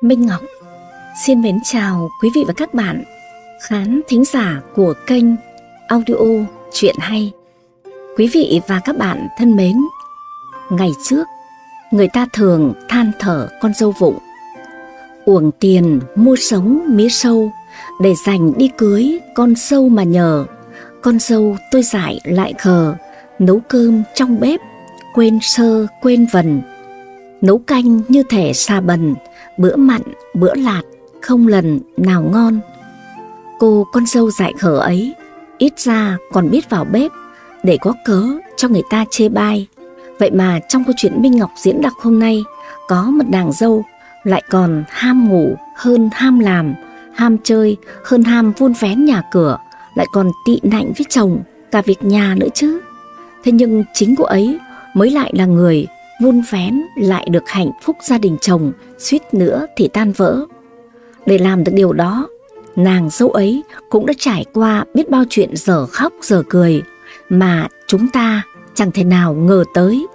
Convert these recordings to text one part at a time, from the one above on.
Minh Ngọc xin mến chào quý vị và các bạn khán thính giả của kênh audio Chuyện Hay. Quý vị và các bạn thân mến, ngày trước người ta thường than thở con dâu vụng, uổng tiền mua sống mía sâu để dành đi cưới con sâu mà nhờ. Con dâu tôi dại lại khờ, nấu cơm trong bếp, quên sơ quên vần. Nấu canh như thể xà bần, bữa mặn, bữa lạt, không lần nào ngon. Cô con dâu dại khờ ấy, ít ra còn biết vào bếp để có cớ cho người ta chê bai. Vậy mà trong câu chuyện Minh Ngọc diễn đọc hôm nay, có một nàng dâu lại còn ham ngủ hơn ham làm, ham chơi hơn ham vun vén nhà cửa, lại còn tị nạnh với chồng, cả việc nhà nữa chứ. Thế nhưng chính cô ấy mới lại là người vun vén lại được hạnh phúc gia đình chồng, suýt nữa thì tan vỡ. Để làm được điều đó, nàng dâu ấy cũng đã trải qua biết bao chuyện giờ khóc giờ cười mà chúng ta chẳng thể nào ngờ tới.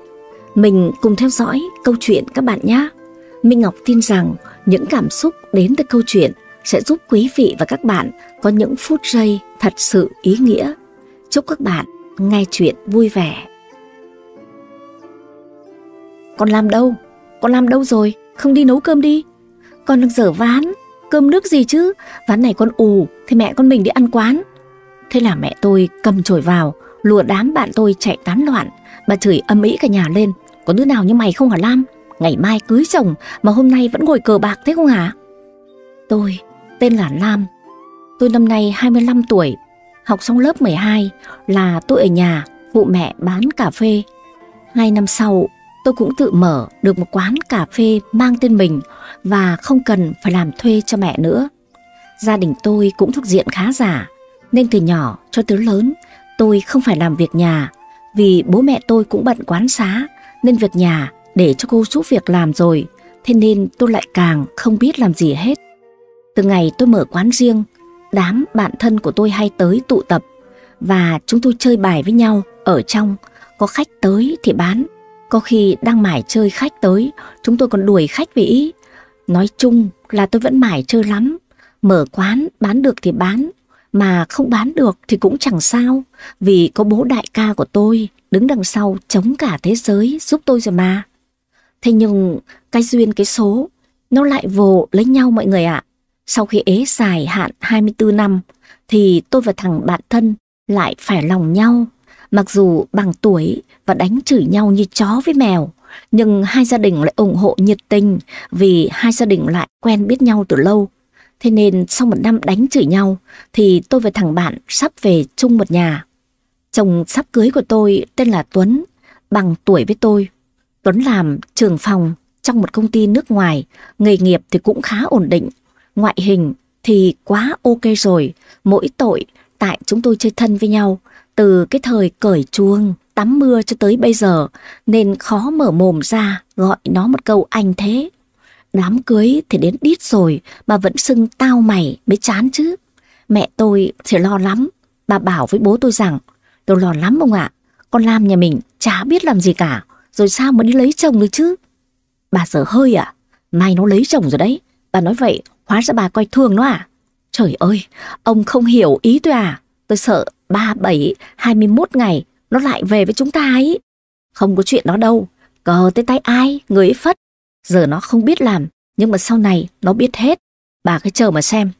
Mình cùng theo dõi câu chuyện các bạn nhé. Minh Ngọc tin rằng những cảm xúc đến từ câu chuyện sẽ giúp quý vị và các bạn có những phút giây thật sự ý nghĩa. Chúc các bạn nghe chuyện vui vẻ. Con làm đâu? Con làm đâu rồi? Không đi nấu cơm đi. Con đang dở ván. Cơm nước gì chứ? Ván này con ù thì mẹ con mình đi ăn quán. Thế là mẹ tôi cầm chổi vào, lùa đám bạn tôi chạy tán loạn. Bà chửi âm ĩ cả nhà lên. Có đứa nào như mày không hả Lam? Ngày mai cưới chồng mà hôm nay vẫn ngồi cờ bạc thế không hả? Tôi, tên là Lam. Tôi năm nay 25 tuổi, học xong lớp 12 là tôi ở nhà phụ mẹ bán cà phê. Hai năm sau, tôi cũng tự mở được một quán cà phê mang tên mình và không cần phải làm thuê cho mẹ nữa. Gia đình tôi cũng thuộc diện khá giả, nên từ nhỏ cho tới lớn tôi không phải làm việc nhà vì bố mẹ tôi cũng bận quán xá nên việc nhà để cho cô giúp việc làm rồi, thế nên tôi lại càng không biết làm gì hết. Từ ngày tôi mở quán riêng, đám bạn thân của tôi hay tới tụ tập và chúng tôi chơi bài với nhau ở trong, có khách tới thì bán, có khi đang mải chơi khách tới, chúng tôi còn đuổi khách về ý. Nói chung là tôi vẫn mải chơi lắm, mở quán bán được thì bán, mà không bán được thì cũng chẳng sao, vì có bố đại ca của tôi đứng đằng sau chống cả thế giới giúp tôi rồi mà. Thế nhưng cái duyên cái số nó lại vồ lấy nhau mọi người ạ. Sau khi ế dài hạn 24 năm thì tôi và thằng bạn thân lại phải lòng nhau. Mặc dù bằng tuổi và đánh chửi nhau như chó với mèo, nhưng hai gia đình lại ủng hộ nhiệt tình vì hai gia đình lại quen biết nhau từ lâu. Thế nên sau một năm đánh chửi nhau thì tôi và thằng bạn sắp về chung một nhà. Chồng sắp cưới của tôi tên là Tuấn, bằng tuổi với tôi. Tuấn làm trường phòng trong một công ty nước ngoài, nghề nghiệp thì cũng khá ổn định. Ngoại hình thì quá ok rồi, mỗi tội tại chúng tôi chơi thân với nhau từ cái thời cởi chuông, tắm mưa cho tới bây giờ nên khó mở mồm ra gọi nó một câu anh thế. Đám cưới thì đến đít rồi mà vẫn xưng tao mày mới chán chứ. Mẹ tôi thì lo lắm, bà bảo với bố tôi rằng tôi lo lắm ông ạ, con Lam nhà mình chả biết làm gì cả, rồi sao mà đi lấy chồng được chứ? Bà sợ hơi à? Mai nó lấy chồng rồi đấy. Bà nói vậy, hóa ra bà coi thường nó à? Trời ơi, ông không hiểu ý tôi à? Tôi sợ ba bảy hai mươi 21 ngày nó lại về với chúng ta ấy. Không có chuyện đó đâu. Cờ tới tay ai, người ấy phất. Giờ nó không biết làm, nhưng mà sau này nó biết hết. Bà cứ chờ mà xem.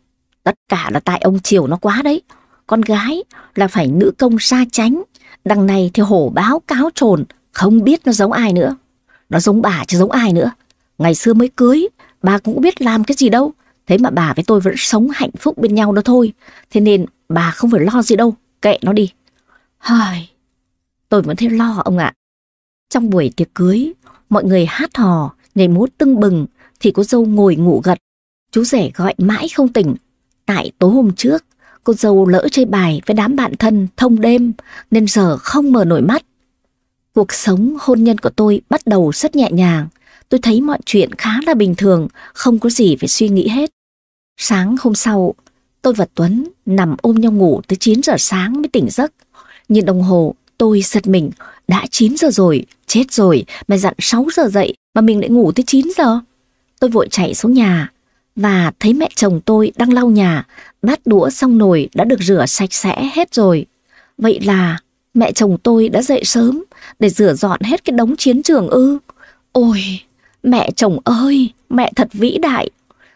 Tất cả là tại ông chiều nó quá đấy. Con gái là phải nữ công xa tránh. Đằng này thì hổ báo cáo trồn, không biết nó giống ai nữa. Nó giống bà chứ giống ai nữa. Ngày xưa mới cưới, bà cũng biết làm cái gì đâu. Thế mà bà với tôi vẫn sống hạnh phúc bên nhau đó thôi. Thế nên bà không phải lo gì đâu, kệ nó đi. Hời, tôi vẫn thấy lo ông ạ. Trong buổi tiệc cưới, mọi người hát hò, nhảy múa tưng bừng, thì cô dâu ngồi ngủ gật. Chú rể gọi mãi không tỉnh. Tại tối hôm trước, cô dâu lỡ chơi bài với đám bạn thân thông đêm, nên giờ không mở nổi mắt. Cuộc sống hôn nhân của tôi bắt đầu rất nhẹ nhàng. Tôi thấy mọi chuyện khá là bình thường, không có gì phải suy nghĩ hết. Sáng hôm sau, tôi và Tuấn nằm ôm nhau ngủ tới 9 giờ sáng mới tỉnh giấc. Nhìn đồng hồ, tôi giật mình, đã 9 giờ rồi, chết rồi, mày dặn 6 giờ dậy mà mình lại ngủ tới 9 giờ. tôi vội chạy xuống nhà và thấy mẹ chồng tôi đang lau nhà, bát đũa xong nồi đã được rửa sạch sẽ hết rồi. Vậy là mẹ chồng tôi đã dậy sớm để rửa dọn hết cái đống chiến trường ư. Ôi, mẹ chồng ơi, mẹ thật vĩ đại.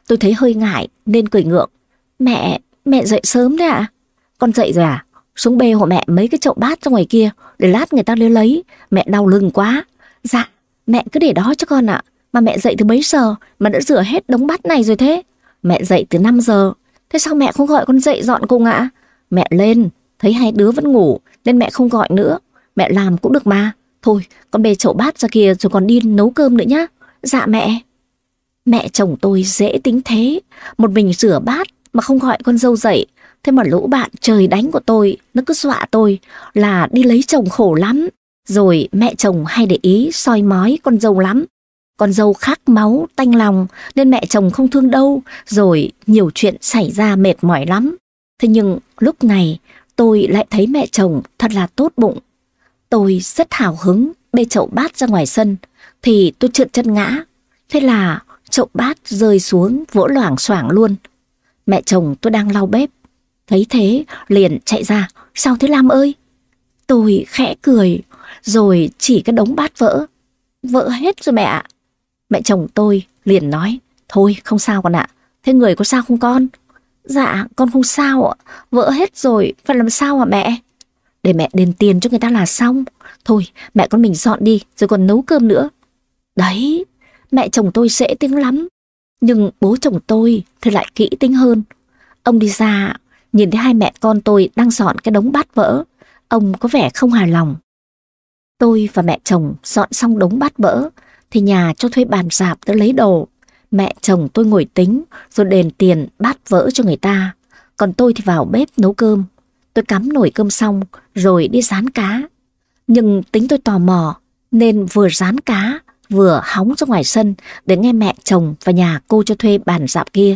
Tôi thấy hơi ngại nên cười ngượng. Mẹ, mẹ dậy sớm đấy ạ. Con dậy rồi à? Xuống bê hộ mẹ mấy cái chậu bát ra ngoài kia để lát người ta lấy lấy. Mẹ đau lưng quá. Dạ, mẹ cứ để đó cho con ạ. Mà mẹ dậy từ mấy giờ mà đã rửa hết đống bát này rồi thế? Mẹ dậy từ 5 giờ. Thế sao mẹ không gọi con dậy dọn cùng ạ? Mẹ lên, thấy hai đứa vẫn ngủ nên mẹ không gọi nữa. Mẹ làm cũng được mà. Thôi, con bê chậu bát ra kia rồi còn đi nấu cơm nữa nhá. Dạ mẹ. Mẹ chồng tôi dễ tính thế, một mình rửa bát mà không gọi con dâu dậy. Thế mà lũ bạn trời đánh của tôi, nó cứ dọa tôi là đi lấy chồng khổ lắm. Rồi mẹ chồng hay để ý soi mói con dâu lắm. Con dâu khắc máu, tanh lòng nên mẹ chồng không thương đâu. Rồi nhiều chuyện xảy ra mệt mỏi lắm. Thế nhưng lúc này tôi lại thấy mẹ chồng thật là tốt bụng. Tôi rất hào hứng bê chậu bát ra ngoài sân thì tôi trượt chân ngã. Thế là chậu bát rơi xuống vỗ loảng xoảng luôn. Mẹ chồng tôi đang lau bếp. Thấy thế liền chạy ra. Sao thế Lam ơi? Tôi khẽ cười rồi chỉ cái đống bát vỡ. Vỡ hết rồi mẹ ạ. Mẹ chồng tôi liền nói. Thôi không sao con ạ. Thế người có sao không con? Dạ con không sao ạ. Vỡ hết rồi. Phải làm sao hả mẹ? Để mẹ đền tiền cho người ta là xong. Thôi mẹ con mình dọn đi rồi còn nấu cơm nữa. Đấy, mẹ chồng tôi dễ tính lắm. Nhưng bố chồng tôi thì lại kỹ tính hơn. Ông đi ra, nhìn thấy hai mẹ con tôi đang dọn cái đống bát vỡ. Ông có vẻ không hài lòng. Tôi và mẹ chồng dọn xong đống bát vỡ, thì nhà cho thuê bàn dạp tới lấy đồ. Mẹ chồng tôi ngồi tính, rồi đền tiền bát vỡ cho người ta. Còn tôi thì vào bếp nấu cơm. Tôi cắm nồi cơm xong, rồi đi rán cá. Nhưng tính tôi tò mò, nên vừa rán cá, vừa hóng ra ngoài sân để nghe mẹ chồng và nhà cô cho thuê bàn dạp kia.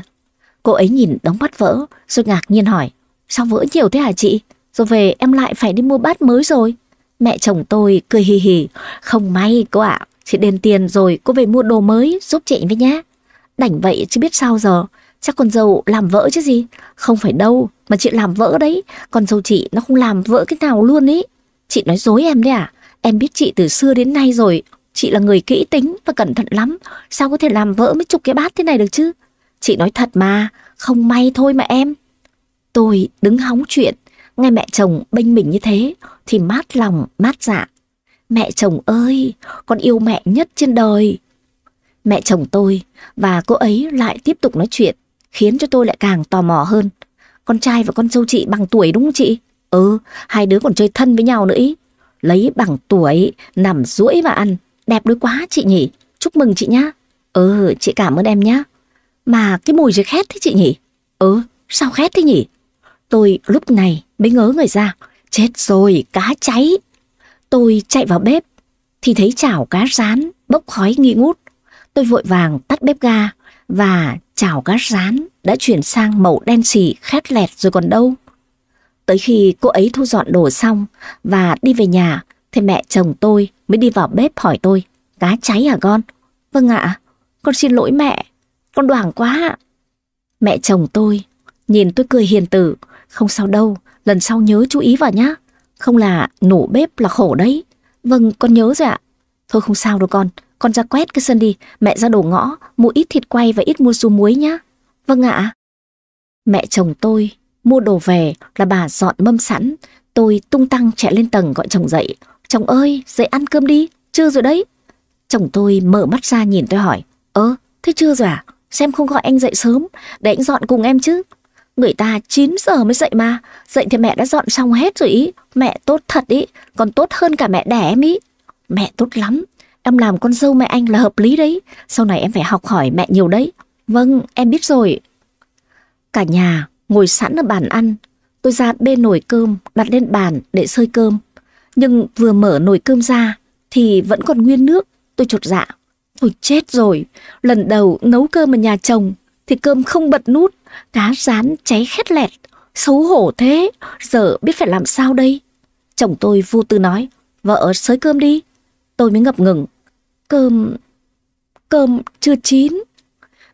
Cô ấy nhìn đóng bát vỡ, rồi ngạc nhiên hỏi, sao vỡ nhiều thế hả chị? Rồi về em lại phải đi mua bát mới rồi. Mẹ chồng tôi cười hì hì, không may cô ạ, chị đền tiền rồi cô về mua đồ mới giúp chị với nhá. Đảnh vậy chứ biết sao giờ, chắc con dâu làm vỡ chứ gì. Không phải đâu, mà chị làm vỡ đấy, con dâu chị nó không làm vỡ cái nào luôn ý. Chị nói dối em đấy à? Em biết chị từ xưa đến nay rồi, Chị là người kỹ tính và cẩn thận lắm, sao có thể làm vỡ mấy chục cái bát thế này được chứ? Chị nói thật mà, không may thôi mà em. Tôi đứng hóng chuyện, nghe mẹ chồng bênh mình như thế, thì mát lòng, mát dạ. Mẹ chồng ơi, con yêu mẹ nhất trên đời. Mẹ chồng tôi và cô ấy lại tiếp tục nói chuyện, khiến cho tôi lại càng tò mò hơn. Con trai và con dâu chị bằng tuổi đúng không chị? Ừ, hai đứa còn chơi thân với nhau nữa ý. Lấy bằng tuổi, nằm duỗi mà ăn. Đẹp đôi quá chị nhỉ, chúc mừng chị nhá. Ừ, chị cảm ơn em nhá. Mà cái mùi gì khét thế chị nhỉ? Ừ, sao khét thế nhỉ? Tôi lúc này mới ngớ người ra. Chết rồi, cá cháy. Tôi chạy vào bếp, thì thấy chảo cá rán, bốc khói nghi ngút. Tôi vội vàng tắt bếp ga, và chảo cá rán đã chuyển sang màu đen xì khét lẹt rồi còn đâu. Tới khi cô ấy thu dọn đồ xong và đi về nhà, thì mẹ chồng tôi mới đi vào bếp hỏi tôi, cá cháy à con? Vâng ạ, con xin lỗi mẹ, con đoảng quá ạ. Mẹ chồng tôi, nhìn tôi cười hiền tử, không sao đâu, lần sau nhớ chú ý vào nhá. Không là nổ bếp là khổ đấy. Vâng, con nhớ rồi ạ. Thôi không sao đâu con, con ra quét cái sân đi, mẹ ra đồ ngõ, mua ít thịt quay và ít mua ru muối nhá. Vâng ạ. Mẹ chồng tôi mua đồ về là bà dọn mâm sẵn, tôi tung tăng chạy lên tầng gọi chồng dậy, Chồng ơi, dậy ăn cơm đi, chưa rồi đấy. Chồng tôi mở mắt ra nhìn tôi hỏi, ơ, thế chưa rồi à? Xem không gọi anh dậy sớm, để anh dọn cùng em chứ. Người ta 9 giờ mới dậy mà, dậy thì mẹ đã dọn xong hết rồi ý. Mẹ tốt thật ý, còn tốt hơn cả mẹ đẻ em ý. Mẹ tốt lắm, em làm con dâu mẹ anh là hợp lý đấy. Sau này em phải học hỏi mẹ nhiều đấy. Vâng, em biết rồi. Cả nhà ngồi sẵn ở bàn ăn. Tôi ra bê nồi cơm đặt lên bàn để sơi cơm. Nhưng vừa mở nồi cơm ra thì vẫn còn nguyên nước. Tôi chột dạ. Thôi chết rồi. Lần đầu nấu cơm ở nhà chồng thì cơm không bật nút. Cá rán cháy khét lẹt. Xấu hổ thế. Giờ biết phải làm sao đây? Chồng tôi vô tư nói. Vợ sới cơm đi. Tôi mới ngập ngừng. Cơm... Cơm chưa chín.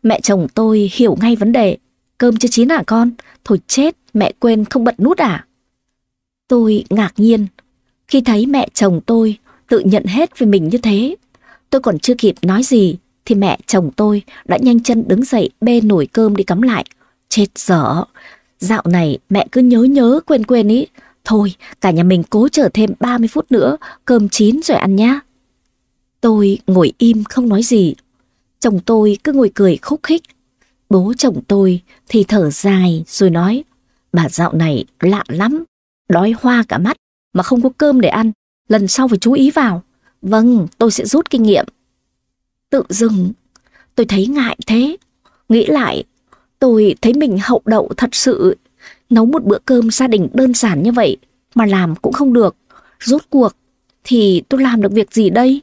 Mẹ chồng tôi hiểu ngay vấn đề. Cơm chưa chín à con? Thôi chết, mẹ quên không bật nút à? Tôi ngạc nhiên khi thấy mẹ chồng tôi tự nhận hết về mình như thế. Tôi còn chưa kịp nói gì thì mẹ chồng tôi đã nhanh chân đứng dậy bê nồi cơm đi cắm lại. Chết dở, dạo này mẹ cứ nhớ nhớ quên quên ý. Thôi, cả nhà mình cố chờ thêm 30 phút nữa, cơm chín rồi ăn nhá. Tôi ngồi im không nói gì. Chồng tôi cứ ngồi cười khúc khích. Bố chồng tôi thì thở dài rồi nói, bà dạo này lạ lắm, đói hoa cả mắt mà không có cơm để ăn, lần sau phải chú ý vào. Vâng, tôi sẽ rút kinh nghiệm. Tự dừng. tôi thấy ngại thế. Nghĩ lại, tôi thấy mình hậu đậu thật sự. Nấu một bữa cơm gia đình đơn giản như vậy mà làm cũng không được. Rốt cuộc thì tôi làm được việc gì đây?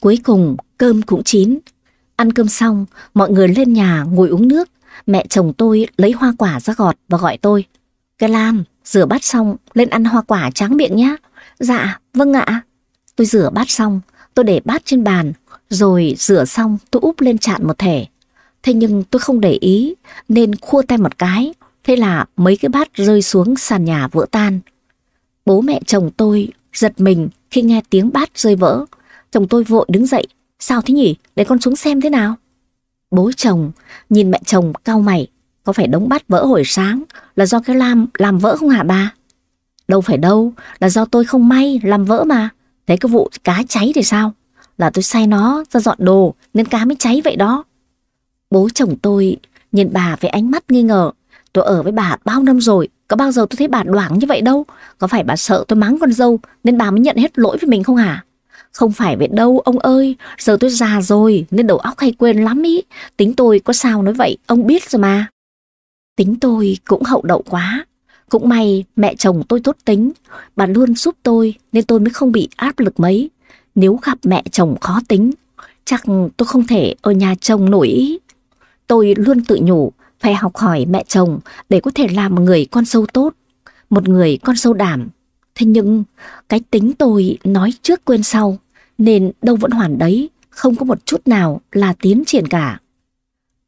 Cuối cùng cơm cũng chín. Ăn cơm xong, mọi người lên nhà ngồi uống nước. Mẹ chồng tôi lấy hoa quả ra gọt và gọi tôi. Cái Lam, rửa bát xong, lên ăn hoa quả tráng miệng nhé. Dạ, vâng ạ. Tôi rửa bát xong, tôi để bát trên bàn, rồi rửa xong tôi úp lên chạn một thể. Thế nhưng tôi không để ý, nên khua tay một cái, thế là mấy cái bát rơi xuống sàn nhà vỡ tan. Bố mẹ chồng tôi giật mình khi nghe tiếng bát rơi vỡ. Chồng tôi vội đứng dậy, sao thế nhỉ, để con xuống xem thế nào. Bố chồng nhìn mẹ chồng cau mày, có phải đống bát vỡ hồi sáng là do cái lam làm vỡ không hả bà? Đâu phải đâu, là do tôi không may làm vỡ mà. Thấy cái vụ cá cháy thì sao? Là tôi sai nó ra dọn đồ nên cá mới cháy vậy đó. Bố chồng tôi nhìn bà với ánh mắt nghi ngờ. Tôi ở với bà bao năm rồi, có bao giờ tôi thấy bà đoảng như vậy đâu. Có phải bà sợ tôi mắng con dâu nên bà mới nhận hết lỗi với mình không hả? Không phải vậy đâu ông ơi, giờ tôi già rồi nên đầu óc hay quên lắm ý. Tính tôi có sao nói vậy, ông biết rồi mà. Tính tôi cũng hậu đậu quá. Cũng may mẹ chồng tôi tốt tính, bà luôn giúp tôi nên tôi mới không bị áp lực mấy. Nếu gặp mẹ chồng khó tính, chắc tôi không thể ở nhà chồng nổi ý. Tôi luôn tự nhủ phải học hỏi mẹ chồng để có thể làm một người con sâu tốt, một người con sâu đảm. Thế nhưng cái tính tôi nói trước quên sau nên đâu vẫn hoàn đấy, không có một chút nào là tiến triển cả.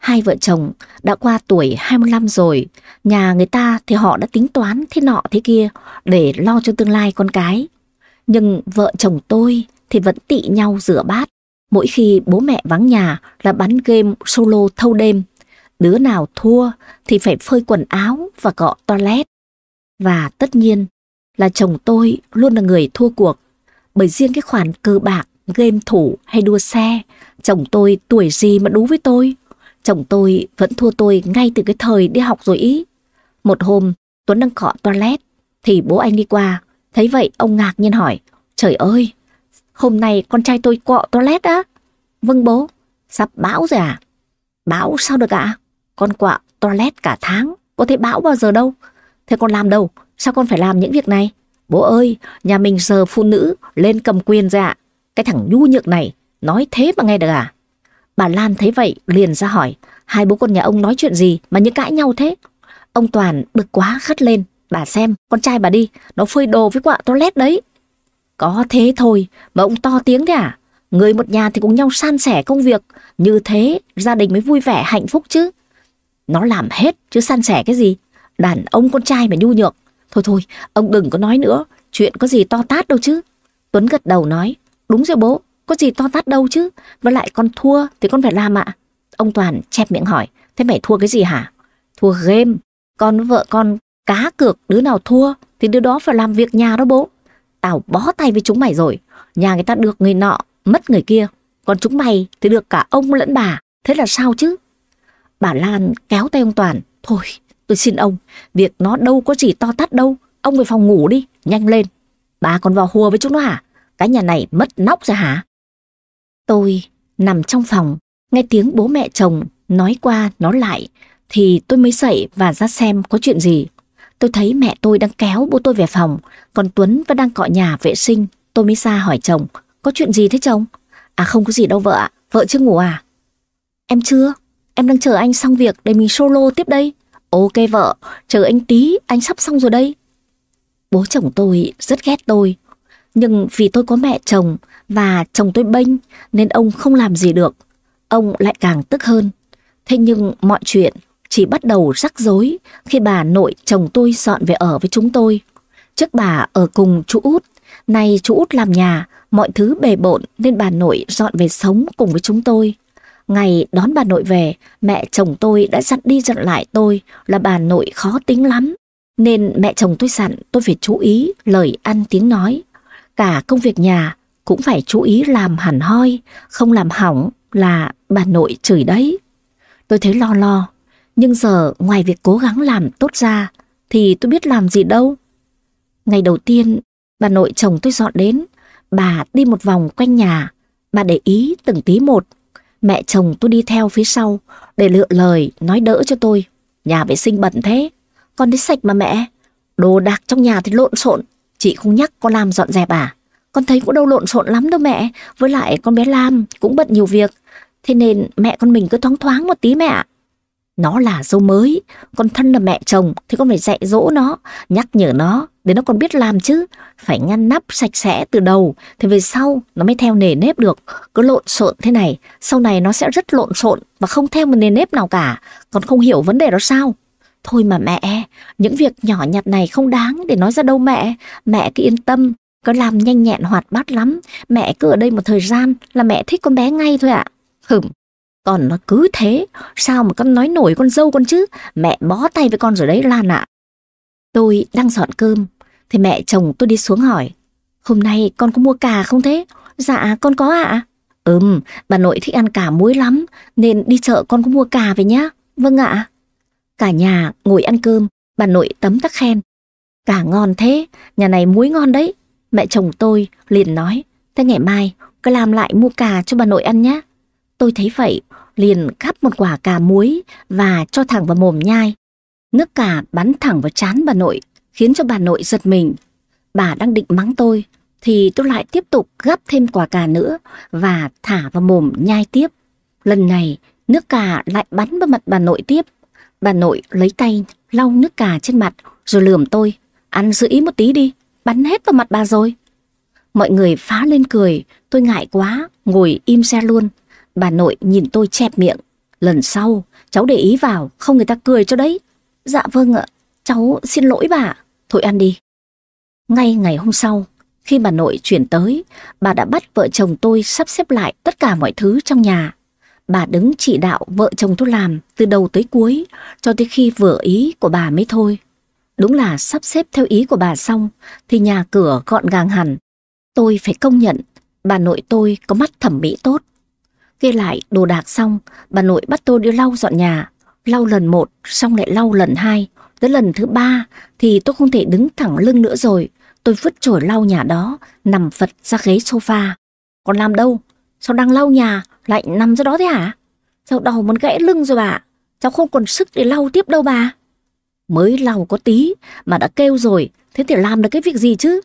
Hai vợ chồng đã qua tuổi 25 rồi, nhà người ta thì họ đã tính toán thế nọ thế kia để lo cho tương lai con cái. Nhưng vợ chồng tôi thì vẫn tị nhau rửa bát. Mỗi khi bố mẹ vắng nhà là bắn game solo thâu đêm. Đứa nào thua thì phải phơi quần áo và cọ toilet. Và tất nhiên là chồng tôi luôn là người thua cuộc. Bởi riêng cái khoản cơ bạc, game thủ hay đua xe, chồng tôi tuổi gì mà đú với tôi. Chồng tôi vẫn thua tôi ngay từ cái thời đi học rồi ý. Một hôm, Tuấn đang cọ toilet, thì bố anh đi qua. Thấy vậy, ông ngạc nhiên hỏi, trời ơi, hôm nay con trai tôi cọ toilet á? Vâng bố, sắp bão rồi à? Bão sao được ạ? Con quạ toilet cả tháng, có thể bão bao giờ đâu. Thế con làm đâu? Sao con phải làm những việc này? Bố ơi, nhà mình giờ phụ nữ lên cầm quyền rồi ạ. Cái thằng nhu nhược này, nói thế mà nghe được à? Bà Lan thấy vậy liền ra hỏi, hai bố con nhà ông nói chuyện gì mà như cãi nhau thế? Ông Toàn bực quá khất lên, bà xem, con trai bà đi, nó phơi đồ với quạ toilet đấy. Có thế thôi, mà ông to tiếng thế à? Người một nhà thì cùng nhau san sẻ công việc, như thế gia đình mới vui vẻ hạnh phúc chứ. Nó làm hết chứ san sẻ cái gì? Đàn ông con trai mà nhu nhược. Thôi thôi, ông đừng có nói nữa, chuyện có gì to tát đâu chứ. Tuấn gật đầu nói, đúng rồi bố, có gì to tát đâu chứ. Với lại con thua thì con phải làm ạ. Ông Toàn chép miệng hỏi, thế mày thua cái gì hả? Thua game, con vợ con cá cược đứa nào thua thì đứa đó phải làm việc nhà đó bố. Tao bó tay với chúng mày rồi, nhà người ta được người nọ, mất người kia. Còn chúng mày thì được cả ông lẫn bà, thế là sao chứ? Bà Lan kéo tay ông Toàn, thôi tôi xin ông, việc nó đâu có gì to tát đâu, ông về phòng ngủ đi, nhanh lên. Bà còn vào hùa với chúng nó hả? Cái nhà này mất nóc ra hả? Tôi nằm trong phòng, nghe tiếng bố mẹ chồng nói qua nói lại, thì tôi mới dậy và ra xem có chuyện gì. Tôi thấy mẹ tôi đang kéo bố tôi về phòng, còn Tuấn vẫn đang cọ nhà vệ sinh. Tôi mới ra hỏi chồng, có chuyện gì thế chồng? À không có gì đâu vợ ạ, vợ chưa ngủ à? Em chưa, em đang chờ anh xong việc để mình solo tiếp đây. Ok vợ, chờ anh tí, anh sắp xong rồi đây. Bố chồng tôi rất ghét tôi, nhưng vì tôi có mẹ chồng và chồng tôi bênh nên ông không làm gì được. ông lại càng tức hơn. Thế nhưng mọi chuyện chỉ bắt đầu rắc rối khi bà nội chồng tôi dọn về ở với chúng tôi. Trước bà ở cùng chú út, nay chú út làm nhà, mọi thứ bề bộn nên bà nội dọn về sống cùng với chúng tôi. Ngày đón bà nội về, mẹ chồng tôi đã dặn đi dặn lại tôi là bà nội khó tính lắm. Nên mẹ chồng tôi dặn tôi phải chú ý lời ăn tiếng nói. Cả công việc nhà cũng phải chú ý làm hẳn hoi, không làm hỏng là bà nội chửi đấy. Tôi thấy lo lo, nhưng giờ ngoài việc cố gắng làm tốt ra thì tôi biết làm gì đâu. Ngày đầu tiên, bà nội chồng tôi dọn đến, bà đi một vòng quanh nhà, bà để ý từng tí một. Mẹ chồng tôi đi theo phía sau để lựa lời nói đỡ cho tôi. Nhà vệ sinh bẩn thế, con thấy sạch mà mẹ. Đồ đạc trong nhà thì lộn xộn, chị không nhắc con làm dọn dẹp à? Con thấy cũng đâu lộn xộn lắm đâu mẹ, với lại con bé Lam cũng bận nhiều việc. Thế nên mẹ con mình cứ thoáng thoáng một tí mẹ ạ. Nó là dâu mới, con thân là mẹ chồng thì con phải dạy dỗ nó, nhắc nhở nó để nó còn biết làm chứ. Phải ngăn nắp sạch sẽ từ đầu thì về sau nó mới theo nề nếp được. Cứ lộn xộn thế này, sau này nó sẽ rất lộn xộn và không theo một nề nếp nào cả. Con không hiểu vấn đề đó sao? Thôi mà mẹ, những việc nhỏ nhặt này không đáng để nói ra đâu mẹ. Mẹ cứ yên tâm, có làm nhanh nhẹn hoạt bát lắm. Mẹ cứ ở đây một thời gian là mẹ thích con bé ngay thôi ạ. Hửm, còn nó cứ thế, sao mà con nói nổi con dâu con chứ? Mẹ bó tay với con rồi đấy Lan ạ. Tôi đang dọn cơm, thì mẹ chồng tôi đi xuống hỏi. Hôm nay con có mua cà không thế? Dạ con có ạ. Ừm, bà nội thích ăn cà muối lắm, nên đi chợ con có mua cà về nhá. Vâng ạ. Cả nhà ngồi ăn cơm, bà nội tấm tắc khen. Cà ngon thế, nhà này muối ngon đấy. Mẹ chồng tôi liền nói, thế ngày mai cứ làm lại mua cà cho bà nội ăn nhé. Tôi thấy vậy, liền cắp một quả cà muối và cho thẳng vào mồm nhai. Nước cà bắn thẳng vào chán bà nội, khiến cho bà nội giật mình. Bà đang định mắng tôi, thì tôi lại tiếp tục gắp thêm quả cà nữa và thả vào mồm nhai tiếp. Lần này, nước cà lại bắn vào mặt bà nội tiếp. Bà nội lấy tay lau nước cà trên mặt rồi lườm tôi. Ăn giữ ý một tí đi, bắn hết vào mặt bà rồi. Mọi người phá lên cười, tôi ngại quá, ngồi im xe luôn. Bà nội nhìn tôi chẹp miệng. Lần sau, cháu để ý vào, không người ta cười cho đấy. Dạ vâng ạ, cháu xin lỗi bà. Thôi ăn đi. Ngay ngày hôm sau, khi bà nội chuyển tới, bà đã bắt vợ chồng tôi sắp xếp lại tất cả mọi thứ trong nhà. Bà đứng chỉ đạo vợ chồng tôi làm từ đầu tới cuối, cho tới khi vừa ý của bà mới thôi. Đúng là sắp xếp theo ý của bà xong, thì nhà cửa gọn gàng hẳn. Tôi phải công nhận, bà nội tôi có mắt thẩm mỹ tốt. Ghi lại đồ đạc xong, bà nội bắt tôi đi lau dọn nhà. Lau lần một, xong lại lau lần hai. Tới lần thứ ba thì tôi không thể đứng thẳng lưng nữa rồi. Tôi vứt chổi lau nhà đó, nằm phật ra ghế sofa. Còn làm đâu? Sao đang lau nhà, lại nằm ra đó thế hả? Sao đầu muốn gãy lưng rồi bà? Cháu không còn sức để lau tiếp đâu bà. Mới lau có tí mà đã kêu rồi, thế thì làm được cái việc gì chứ?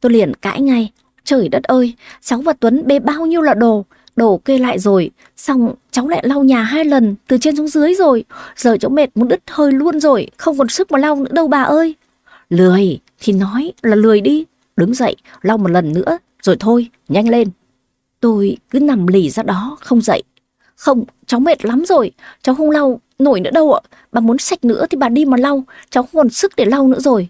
Tôi liền cãi ngay. Trời đất ơi, cháu và Tuấn bê bao nhiêu là đồ, đồ kê lại rồi, xong cháu lại lau nhà hai lần từ trên xuống dưới rồi. Giờ cháu mệt muốn đứt hơi luôn rồi, không còn sức mà lau nữa đâu bà ơi. Lười thì nói là lười đi, đứng dậy lau một lần nữa rồi thôi, nhanh lên. Tôi cứ nằm lì ra đó, không dậy. Không, cháu mệt lắm rồi, cháu không lau nổi nữa đâu ạ. Bà muốn sạch nữa thì bà đi mà lau, cháu không còn sức để lau nữa rồi.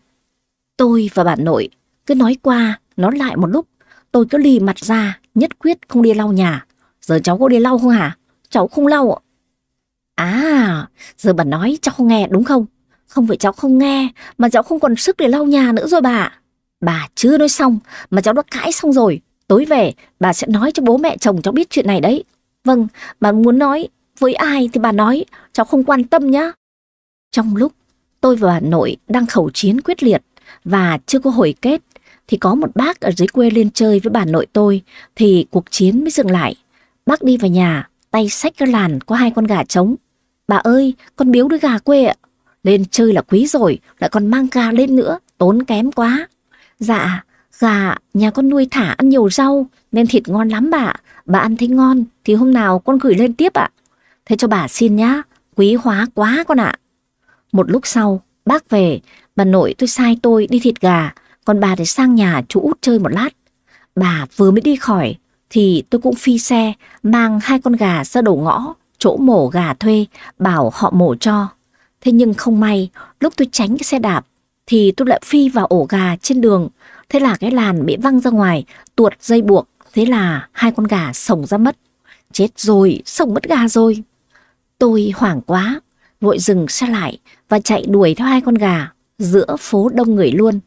Tôi và bà nội cứ nói qua, nói lại một lúc, tôi cứ lì mặt ra, nhất quyết không đi lau nhà. Giờ cháu có đi lau không hả? Cháu không lau ạ. À, giờ bà nói cháu không nghe đúng không? Không phải cháu không nghe, mà cháu không còn sức để lau nhà nữa rồi bà. Bà chưa nói xong, mà cháu đã cãi xong rồi. Tối về, bà sẽ nói cho bố mẹ chồng cháu biết chuyện này đấy. Vâng, bà muốn nói với ai thì bà nói, cháu không quan tâm nhá. Trong lúc tôi và bà nội đang khẩu chiến quyết liệt và chưa có hồi kết, thì có một bác ở dưới quê lên chơi với bà nội tôi, thì cuộc chiến mới dừng lại. Bác đi vào nhà, tay xách cái làn có hai con gà trống. Bà ơi, con biếu đứa gà quê ạ. Lên chơi là quý rồi, lại còn mang gà lên nữa, tốn kém quá. Dạ, gà nhà con nuôi thả ăn nhiều rau, nên thịt ngon lắm bà. Bà ăn thấy ngon, thì hôm nào con gửi lên tiếp ạ. Thế cho bà xin nhá, quý hóa quá con ạ. Một lúc sau, bác về, bà nội tôi sai tôi đi thịt gà, còn bà thì sang nhà chú út chơi một lát. Bà vừa mới đi khỏi, thì tôi cũng phi xe mang hai con gà ra đầu ngõ, chỗ mổ gà thuê, bảo họ mổ cho. Thế nhưng không may, lúc tôi tránh cái xe đạp thì tôi lại phi vào ổ gà trên đường. Thế là cái làn bị văng ra ngoài, tuột dây buộc, thế là hai con gà sổng ra mất. Chết rồi, sổng mất gà rồi. Tôi hoảng quá, vội dừng xe lại và chạy đuổi theo hai con gà giữa phố đông người luôn.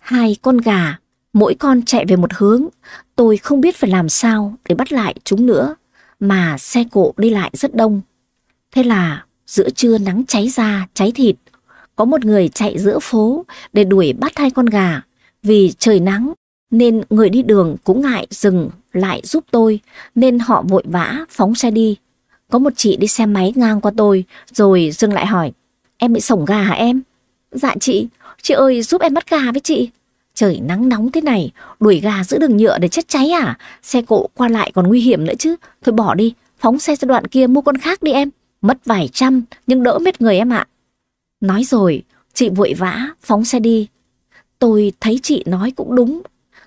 Hai con gà, mỗi con chạy về một hướng, tôi không biết phải làm sao để bắt lại chúng nữa, mà xe cộ đi lại rất đông. Thế là giữa trưa nắng cháy da, cháy thịt, có một người chạy giữa phố để đuổi bắt hai con gà. Vì trời nắng nên người đi đường cũng ngại dừng lại giúp tôi nên họ vội vã phóng xe đi. Có một chị đi xe máy ngang qua tôi rồi dừng lại hỏi Em bị sổng gà hả em? Dạ chị, chị ơi giúp em bắt gà với chị. Trời nắng nóng thế này, đuổi gà giữa đường nhựa để chết cháy à? Xe cộ qua lại còn nguy hiểm nữa chứ. Thôi bỏ đi, phóng xe ra đoạn kia mua con khác đi em. Mất vài trăm nhưng đỡ mệt người em ạ. Nói rồi, chị vội vã phóng xe đi. Tôi thấy chị nói cũng đúng.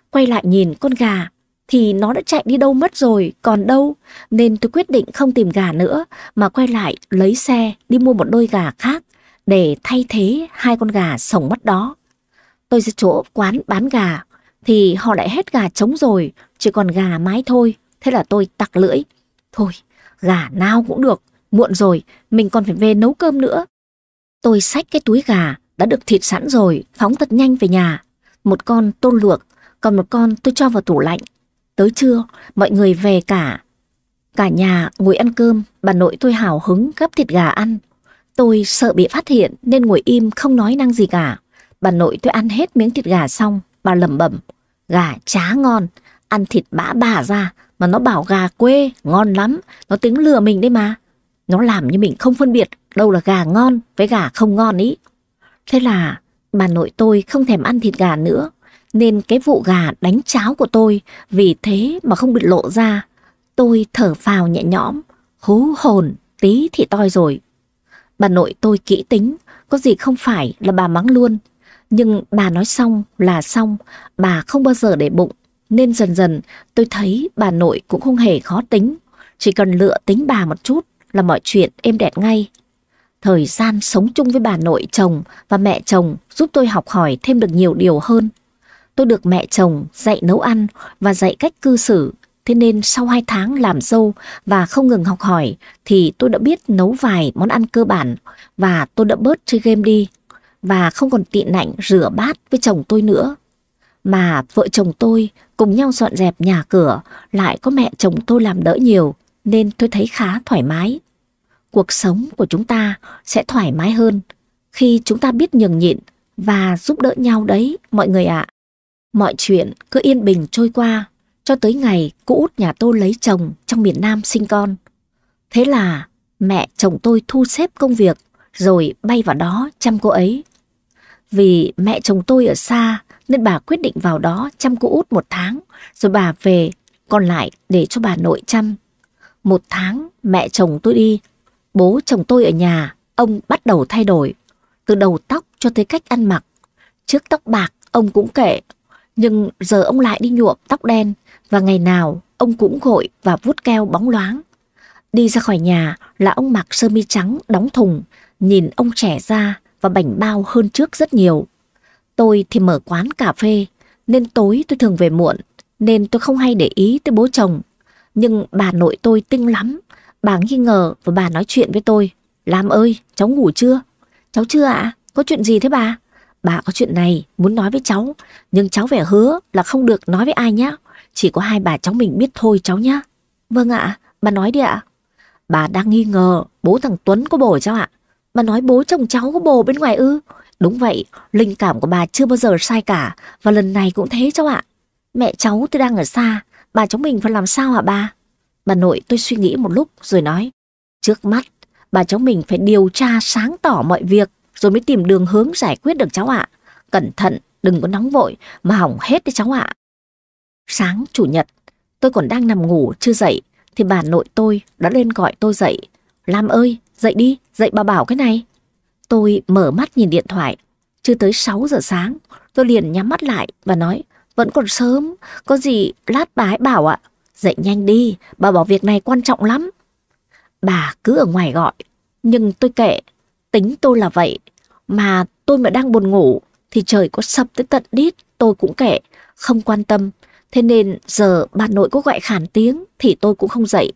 Quay lại nhìn con gà thì nó đã chạy đi đâu mất rồi, còn đâu. Nên tôi quyết định không tìm gà nữa mà quay lại lấy xe đi mua một đôi gà khác để thay thế hai con gà sống mất đó. Tôi ra chỗ quán bán gà thì họ lại hết gà trống rồi, chỉ còn gà mái thôi. Thế là tôi tặc lưỡi. Thôi, gà nào cũng được, muộn rồi, mình còn phải về nấu cơm nữa. Tôi xách cái túi gà đã được thịt sẵn rồi, phóng thật nhanh về nhà. Một con tôn luộc, còn một con tôi cho vào tủ lạnh. Tới trưa, mọi người về cả. Cả nhà ngồi ăn cơm, bà nội tôi hào hứng gấp thịt gà ăn. Tôi sợ bị phát hiện nên ngồi im không nói năng gì cả. Bà nội tôi ăn hết miếng thịt gà xong, bà lẩm bẩm. Gà chá ngon, ăn thịt bã bà ra, mà nó bảo gà quê, ngon lắm, nó tính lừa mình đấy mà. Nó làm như mình không phân biệt đâu là gà ngon với gà không ngon ý. Thế là bà nội tôi không thèm ăn thịt gà nữa, nên cái vụ gà đánh cháo của tôi vì thế mà không bị lộ ra. Tôi thở phào nhẹ nhõm, hú hồn, tí thì toi rồi. Bà nội tôi kỹ tính, có gì không phải là bà mắng luôn. Nhưng bà nói xong là xong, bà không bao giờ để bụng. Nên dần dần tôi thấy bà nội cũng không hề khó tính. Chỉ cần lựa tính bà một chút là mọi chuyện êm đẹp ngay. Thời gian sống chung với bà nội chồng và mẹ chồng giúp tôi học hỏi thêm được nhiều điều hơn. Tôi được mẹ chồng dạy nấu ăn và dạy cách cư xử. Thế nên sau 2 tháng làm dâu và không ngừng học hỏi thì tôi đã biết nấu vài món ăn cơ bản và tôi đã bớt chơi game đi và không còn tị nạnh rửa bát với chồng tôi nữa. Mà vợ chồng tôi cùng nhau dọn dẹp nhà cửa, lại có mẹ chồng tôi làm đỡ nhiều nên tôi thấy khá thoải mái. Cuộc sống của chúng ta sẽ thoải mái hơn khi chúng ta biết nhường nhịn và giúp đỡ nhau đấy, mọi người ạ. Mọi chuyện cứ yên bình trôi qua cho tới ngày cô út nhà tôi lấy chồng trong miền Nam sinh con. Thế là mẹ chồng tôi thu xếp công việc rồi bay vào đó chăm cô ấy. Vì mẹ chồng tôi ở xa nên bà quyết định vào đó chăm cô út một tháng rồi bà về còn lại để cho bà nội chăm. Một tháng mẹ chồng tôi đi, bố chồng tôi ở nhà, ông bắt đầu thay đổi. Từ đầu tóc cho tới cách ăn mặc. Trước tóc bạc ông cũng kệ, nhưng giờ ông lại đi nhuộm tóc đen và ngày nào ông cũng gội và vuốt keo bóng loáng. Đi ra khỏi nhà là ông mặc sơ mi trắng đóng thùng, nhìn ông trẻ ra và bảnh bao hơn trước rất nhiều. Tôi thì mở quán cà phê, nên tối tôi thường về muộn, nên tôi không hay để ý tới bố chồng. Nhưng bà nội tôi tinh lắm, bà nghi ngờ và bà nói chuyện với tôi. Lam ơi, cháu ngủ chưa? Cháu chưa ạ? Có chuyện gì thế bà? Bà có chuyện này muốn nói với cháu, nhưng cháu phải hứa là không được nói với ai nhé. Chỉ có hai bà cháu mình biết thôi cháu nhé. Vâng ạ, bà nói đi ạ. Bà đang nghi ngờ bố thằng Tuấn có bồ cháu ạ. Bà nói bố chồng cháu có bồ bên ngoài ư? Đúng vậy, linh cảm của bà chưa bao giờ sai cả, và lần này cũng thế cháu ạ. Mẹ cháu tôi đang ở xa, bà cháu mình phải làm sao hả bà? Bà nội tôi suy nghĩ một lúc rồi nói, trước mắt, bà cháu mình phải điều tra sáng tỏ mọi việc, rồi mới tìm đường hướng giải quyết được cháu ạ. Cẩn thận, đừng có nóng vội, mà hỏng hết đấy cháu ạ. Sáng chủ nhật, tôi còn đang nằm ngủ chưa dậy, thì bà nội tôi đã lên gọi tôi dậy. Lam ơi, dậy đi, dậy bà bảo cái này. Tôi mở mắt nhìn điện thoại, chưa tới 6 giờ sáng, tôi liền nhắm mắt lại và nói, vẫn còn sớm, có gì lát bà hãy bảo ạ. Dậy nhanh đi, bà bảo việc này quan trọng lắm. Bà cứ ở ngoài gọi, nhưng tôi kệ, tính tôi là vậy. Mà tôi mà đang buồn ngủ, thì trời có sập tới tận đít, tôi cũng kệ, không quan tâm. Thế nên giờ bà nội có gọi khản tiếng thì tôi cũng không dậy.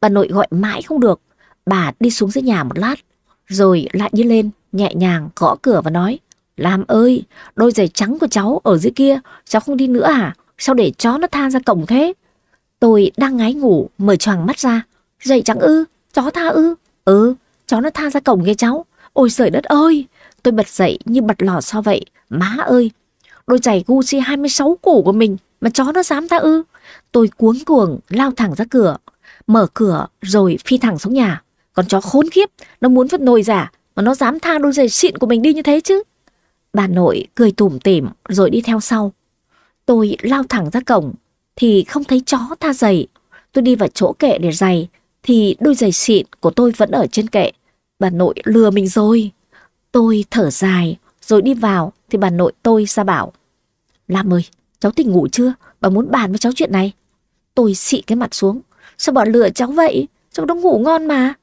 Bà nội gọi mãi không được, bà đi xuống dưới nhà một lát, rồi lại đi lên, nhẹ nhàng gõ cửa và nói, Lam ơi, đôi giày trắng của cháu ở dưới kia, cháu không đi nữa à? Sao để chó nó tha ra cổng thế? Tôi đang ngái ngủ, mở choàng mắt ra. Giày trắng ư? Chó tha ư? Ừ, chó nó tha ra cổng nghe cháu. Ôi trời đất ơi! Tôi bật dậy như bật lò sao vậy? Má ơi! Đôi giày Gucci 26 củ của mình mà chó nó dám tha ư? Tôi cuống cuồng lao thẳng ra cửa. Mở cửa rồi phi thẳng xuống nhà. Còn chó khốn khiếp, nó muốn vứt nồi giả mà nó dám tha đôi giày xịn của mình đi như thế chứ. Bà nội cười tủm tỉm rồi đi theo sau. Tôi lao thẳng ra cổng thì không thấy chó tha giày. Tôi đi vào chỗ kệ để giày thì đôi giày xịn của tôi vẫn ở trên kệ. Bà nội lừa mình rồi. Tôi thở dài rồi đi vào thì bà nội tôi ra bảo. Lam ơi, cháu tỉnh ngủ chưa? Bà muốn bàn với cháu chuyện này. Tôi xị cái mặt xuống. Sao bà lừa cháu vậy? Cháu đang ngủ ngon mà.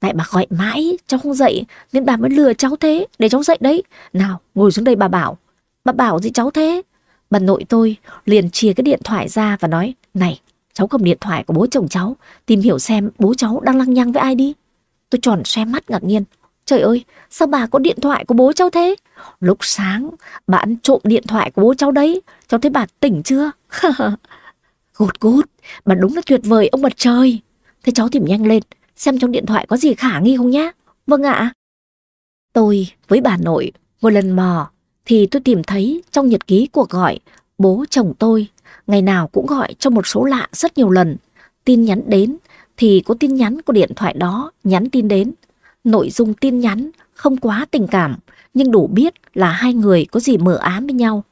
Tại bà gọi mãi, cháu không dậy, nên bà mới lừa cháu thế, để cháu dậy đấy. Nào, ngồi xuống đây bà bảo. Bà bảo gì cháu thế? Bà nội tôi liền chia cái điện thoại ra và nói, này, cháu cầm điện thoại của bố chồng cháu, tìm hiểu xem bố cháu đang lăng nhăng với ai đi. Tôi tròn xoe mắt ngạc nhiên. Trời ơi, sao bà có điện thoại của bố cháu thế? Lúc sáng, bà ăn trộm điện thoại của bố cháu đấy. Cháu thấy bà tỉnh chưa? gột gút, bà đúng là tuyệt vời ông mặt trời. Thế cháu tìm nhanh lên, xem trong điện thoại có gì khả nghi không nhá. Vâng ạ. Tôi với bà nội một lần mò thì tôi tìm thấy trong nhật ký cuộc gọi bố chồng tôi ngày nào cũng gọi cho một số lạ rất nhiều lần. Tin nhắn đến thì có tin nhắn của điện thoại đó nhắn tin đến. Nội dung tin nhắn không quá tình cảm nhưng đủ biết là hai người có gì mở ám với nhau.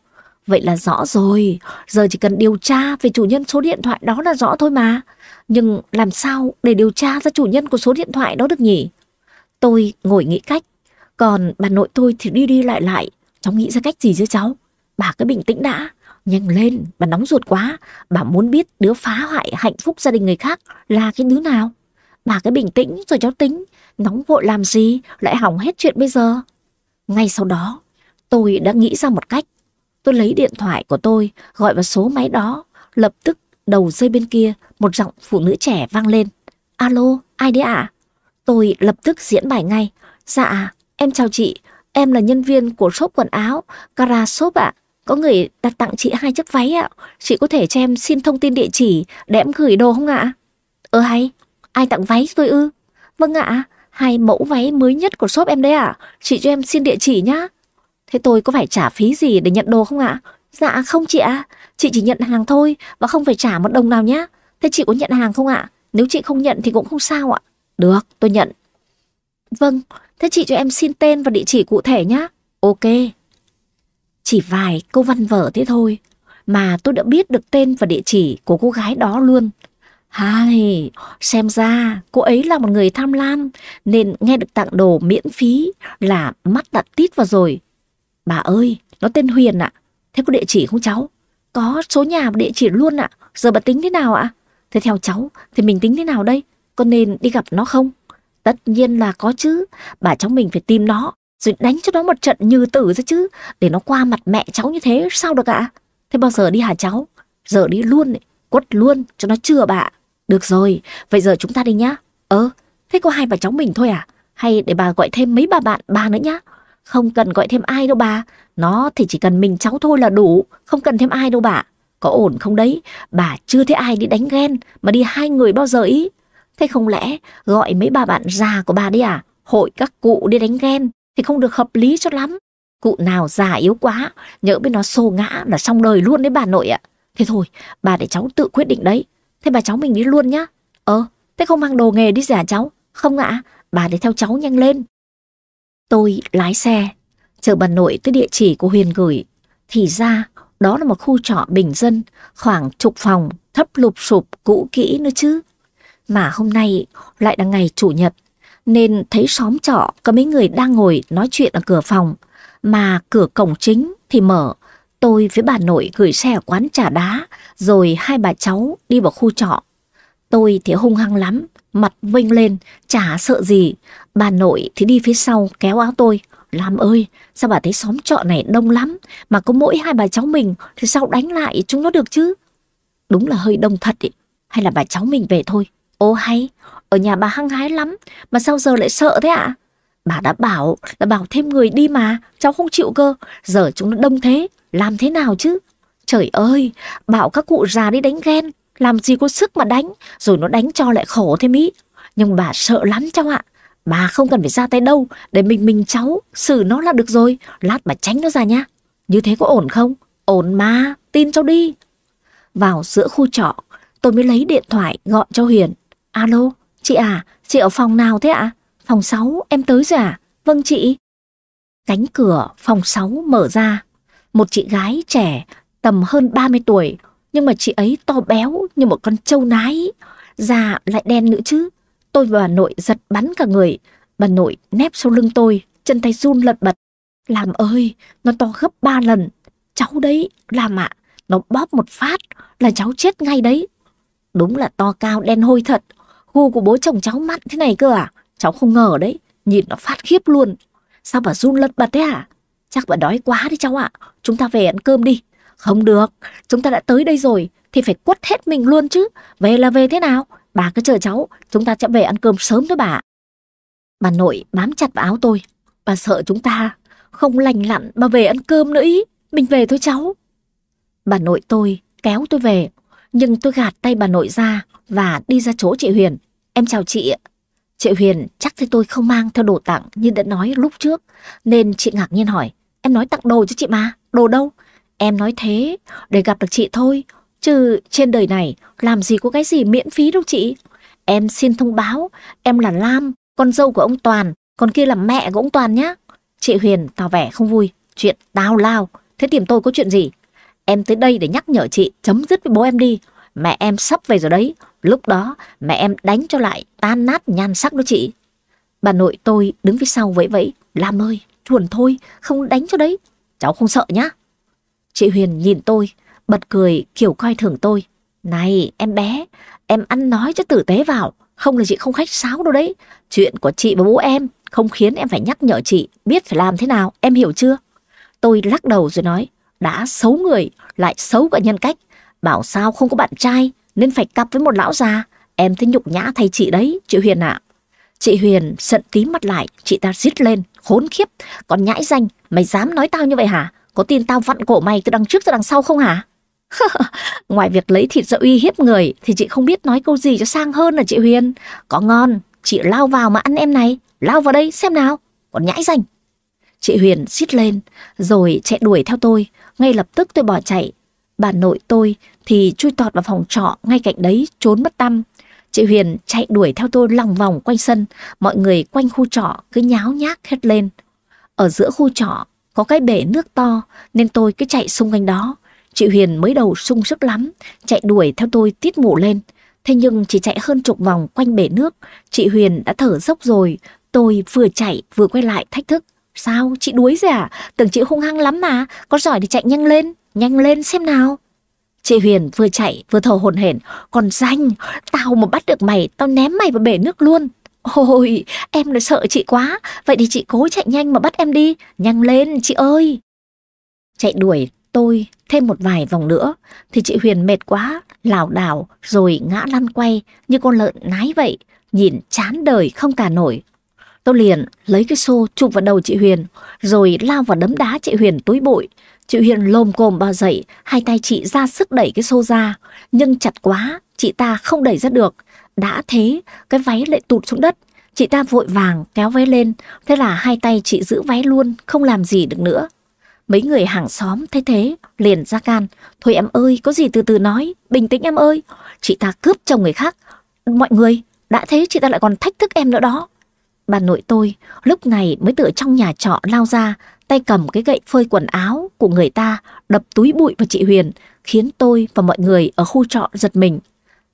Vậy là rõ rồi, giờ chỉ cần điều tra về chủ nhân số điện thoại đó là rõ thôi mà. Nhưng làm sao để điều tra ra chủ nhân của số điện thoại đó được nhỉ? Tôi ngồi nghĩ cách, còn bà nội tôi thì đi đi lại lại. Cháu nghĩ ra cách gì chứ cháu? Bà cứ bình tĩnh đã, nhanh lên, bà nóng ruột quá. Bà muốn biết đứa phá hoại hạnh phúc gia đình người khác là cái đứa nào? Bà cứ bình tĩnh rồi cháu tính, nóng vội làm gì, lại hỏng hết chuyện bây giờ. Ngay sau đó, tôi đã nghĩ ra một cách. Tôi lấy điện thoại của tôi, gọi vào số máy đó, lập tức đầu dây bên kia, một giọng phụ nữ trẻ vang lên. Alo, ai đấy ạ? Tôi lập tức diễn bài ngay. Dạ, em chào chị, em là nhân viên của shop quần áo, Cara Shop ạ. Có người đặt tặng chị hai chiếc váy ạ. Chị có thể cho em xin thông tin địa chỉ để em gửi đồ không ạ? Ờ hay, ai tặng váy tôi ư? Vâng ạ, hai mẫu váy mới nhất của shop em đấy ạ. Chị cho em xin địa chỉ nhá. Thế tôi có phải trả phí gì để nhận đồ không ạ? Dạ không chị ạ, chị chỉ nhận hàng thôi và không phải trả một đồng nào nhá. Thế chị có nhận hàng không ạ? Nếu chị không nhận thì cũng không sao ạ. Được, tôi nhận. Vâng, thế chị cho em xin tên và địa chỉ cụ thể nhá. Ok. Chỉ vài câu văn vở thế thôi mà tôi đã biết được tên và địa chỉ của cô gái đó luôn. Hai, xem ra cô ấy là một người tham lam nên nghe được tặng đồ miễn phí là mắt đặt tít vào rồi. Bà ơi, nó tên Huyền ạ. Thế có địa chỉ không cháu? Có số nhà và địa chỉ luôn ạ. Giờ bà tính thế nào ạ? Thế theo cháu thì mình tính thế nào đây? Có nên đi gặp nó không? Tất nhiên là có chứ. Bà cháu mình phải tìm nó rồi đánh cho nó một trận như tử ra chứ. Để nó qua mặt mẹ cháu như thế sao được ạ? Thế bao giờ đi hả cháu? Giờ đi luôn, ấy. quất luôn cho nó chưa bà. Được rồi, vậy giờ chúng ta đi nhá. Ơ, thế có hai bà cháu mình thôi à? Hay để bà gọi thêm mấy bà bạn bà nữa nhá? Không cần gọi thêm ai đâu bà. Nó thì chỉ cần mình cháu thôi là đủ, không cần thêm ai đâu bà. Có ổn không đấy? Bà chưa thấy ai đi đánh ghen mà đi hai người bao giờ ý. Thế không lẽ gọi mấy bà bạn già của bà đi à? Hội các cụ đi đánh ghen thì không được hợp lý cho lắm. Cụ nào già yếu quá, nhỡ bên nó xô ngã là xong đời luôn đấy bà nội ạ. Thế thôi, bà để cháu tự quyết định đấy. Thế bà cháu mình đi luôn nhá. Ờ, thế không mang đồ nghề đi giả cháu? Không ạ, bà để theo cháu nhanh lên. Tôi lái xe, chờ bà nội tới địa chỉ của Huyền gửi. Thì ra, đó là một khu trọ bình dân, khoảng chục phòng, thấp lụp sụp, cũ kỹ nữa chứ. Mà hôm nay lại là ngày chủ nhật, nên thấy xóm trọ có mấy người đang ngồi nói chuyện ở cửa phòng, mà cửa cổng chính thì mở, Tôi với bà nội gửi xe ở quán trà đá, rồi hai bà cháu đi vào khu trọ. Tôi thì hung hăng lắm, mặt vinh lên, chả sợ gì. Bà nội thì đi phía sau kéo áo tôi. Lam ơi, sao bà thấy xóm trọ này đông lắm, mà có mỗi hai bà cháu mình thì sao đánh lại chúng nó được chứ? Đúng là hơi đông thật ý. Hay là bà cháu mình về thôi? Ô hay, ở nhà bà hăng hái lắm, mà sao giờ lại sợ thế ạ? Bà đã bảo là bảo thêm người đi mà, cháu không chịu cơ. Giờ chúng nó đông thế, làm thế nào chứ? Trời ơi, bảo các cụ già đi đánh ghen, làm gì có sức mà đánh, rồi nó đánh cho lại khổ thêm ý. Nhưng bà sợ lắm cháu ạ. Bà không cần phải ra tay đâu, để mình mình cháu xử nó là được rồi, lát bà tránh nó ra nha. Như thế có ổn không? Ổn mà, tin cháu đi. Vào giữa khu trọ, tôi mới lấy điện thoại gọi cho Huyền. Alo, chị à, chị ở phòng nào thế ạ? Phòng 6, em tới rồi à? Vâng chị. Cánh cửa phòng 6 mở ra. Một chị gái trẻ, tầm hơn 30 tuổi, nhưng mà chị ấy to béo như một con trâu nái. Da lại đen nữa chứ. Tôi và bà nội giật bắn cả người. Bà nội nép sau lưng tôi, chân tay run lật bật. Làm ơi, nó to gấp ba lần. Cháu đấy, làm ạ. Nó bóp một phát là cháu chết ngay đấy. Đúng là to cao đen hôi thật. Gu của bố chồng cháu mặn thế này cơ à? Cháu không ngờ đấy. Nhìn nó phát khiếp luôn. Sao bà run lật bật thế à? Chắc bà đói quá đấy cháu ạ. Chúng ta về ăn cơm đi. Không được. Chúng ta đã tới đây rồi. Thì phải quất hết mình luôn chứ. Về là về thế nào? Bà cứ chờ cháu. Chúng ta sẽ về ăn cơm sớm thôi bà. Bà nội bám chặt vào áo tôi. Bà sợ chúng ta không lành lặn mà về ăn cơm nữa ý. Mình về thôi cháu. Bà nội tôi kéo tôi về, nhưng tôi gạt tay bà nội ra và đi ra chỗ chị Huyền. Em chào chị ạ. Chị Huyền chắc thấy tôi không mang theo đồ tặng như đã nói lúc trước, nên chị ngạc nhiên hỏi, em nói tặng đồ cho chị mà, đồ đâu? Em nói thế, để gặp được chị thôi, chứ trên đời này làm gì có cái gì miễn phí đâu chị. Em xin thông báo, em là Lam, con dâu của ông Toàn, còn kia là mẹ của ông Toàn nhá. Chị Huyền tỏ vẻ không vui, chuyện tao lao, thế tìm tôi có chuyện gì? Em tới đây để nhắc nhở chị chấm dứt với bố em đi. Mẹ em sắp về rồi đấy. Lúc đó mẹ em đánh cho lại tan nát nhan sắc đó chị. Bà nội tôi đứng phía sau vẫy vẫy. Lam ơi, chuồn thôi, không đánh cho đấy. Cháu không sợ nhá. Chị Huyền nhìn tôi, bật cười kiểu coi thường tôi. Này em bé, em ăn nói cho tử tế vào. Không là chị không khách sáo đâu đấy. Chuyện của chị và bố em không khiến em phải nhắc nhở chị biết phải làm thế nào, em hiểu chưa? Tôi lắc đầu rồi nói, đã xấu người, lại xấu cả nhân cách. Bảo sao không có bạn trai, nên phải cặp với một lão già. Em thấy nhục nhã thay chị đấy, chị Huyền ạ. Chị Huyền giận tím mặt lại, chị ta rít lên, khốn khiếp. Còn nhãi danh, mày dám nói tao như vậy hả? Có tin tao vặn cổ mày từ đằng trước tới đằng sau không hả? Ngoài việc lấy thịt ra uy hiếp người thì chị không biết nói câu gì cho sang hơn là chị Huyền. Có ngon, chị lao vào mà ăn em này, lao vào đây xem nào. Còn nhãi danh. Chị Huyền xít lên, rồi chạy đuổi theo tôi. Ngay lập tức tôi bỏ chạy. Bà nội tôi thì chui tọt vào phòng trọ ngay cạnh đấy trốn mất tăm. Chị Huyền chạy đuổi theo tôi lòng vòng quanh sân. Mọi người quanh khu trọ cứ nháo nhác hết lên. Ở giữa khu trọ có cái bể nước to nên tôi cứ chạy xung quanh đó. Chị Huyền mới đầu sung sức lắm, chạy đuổi theo tôi tít mụ lên. Thế nhưng chỉ chạy hơn chục vòng quanh bể nước, chị Huyền đã thở dốc rồi. Tôi vừa chạy vừa quay lại thách thức. Sao, chị đuối rồi à? Tưởng chị hung hăng lắm mà, có giỏi thì chạy nhanh lên, nhanh lên xem nào. Chị Huyền vừa chạy vừa thở hồn hển, còn danh, tao mà bắt được mày, tao ném mày vào bể nước luôn. Ôi, em lại sợ chị quá, vậy thì chị cố chạy nhanh mà bắt em đi, nhanh lên chị ơi. Chạy đuổi tôi thêm một vài vòng nữa, thì chị Huyền mệt quá, lảo đảo rồi ngã lăn quay như con lợn nái vậy, nhìn chán đời không tả nổi. Tôi liền lấy cái xô chụp vào đầu chị Huyền, rồi lao vào đấm đá chị Huyền túi bụi. Chị Huyền lồm cồm bò dậy, hai tay chị ra sức đẩy cái xô ra, nhưng chặt quá, chị ta không đẩy ra được. Đã thế, cái váy lại tụt xuống đất, chị ta vội vàng kéo váy lên, thế là hai tay chị giữ váy luôn, không làm gì được nữa. Mấy người hàng xóm thấy thế, liền ra can. Thôi em ơi, có gì từ từ nói, bình tĩnh em ơi. Chị ta cướp chồng người khác. Mọi người, đã thế chị ta lại còn thách thức em nữa đó. Bà nội tôi lúc này mới từ trong nhà trọ lao ra, tay cầm cái gậy phơi quần áo của người ta, đập túi bụi vào chị Huyền, khiến tôi và mọi người ở khu trọ giật mình.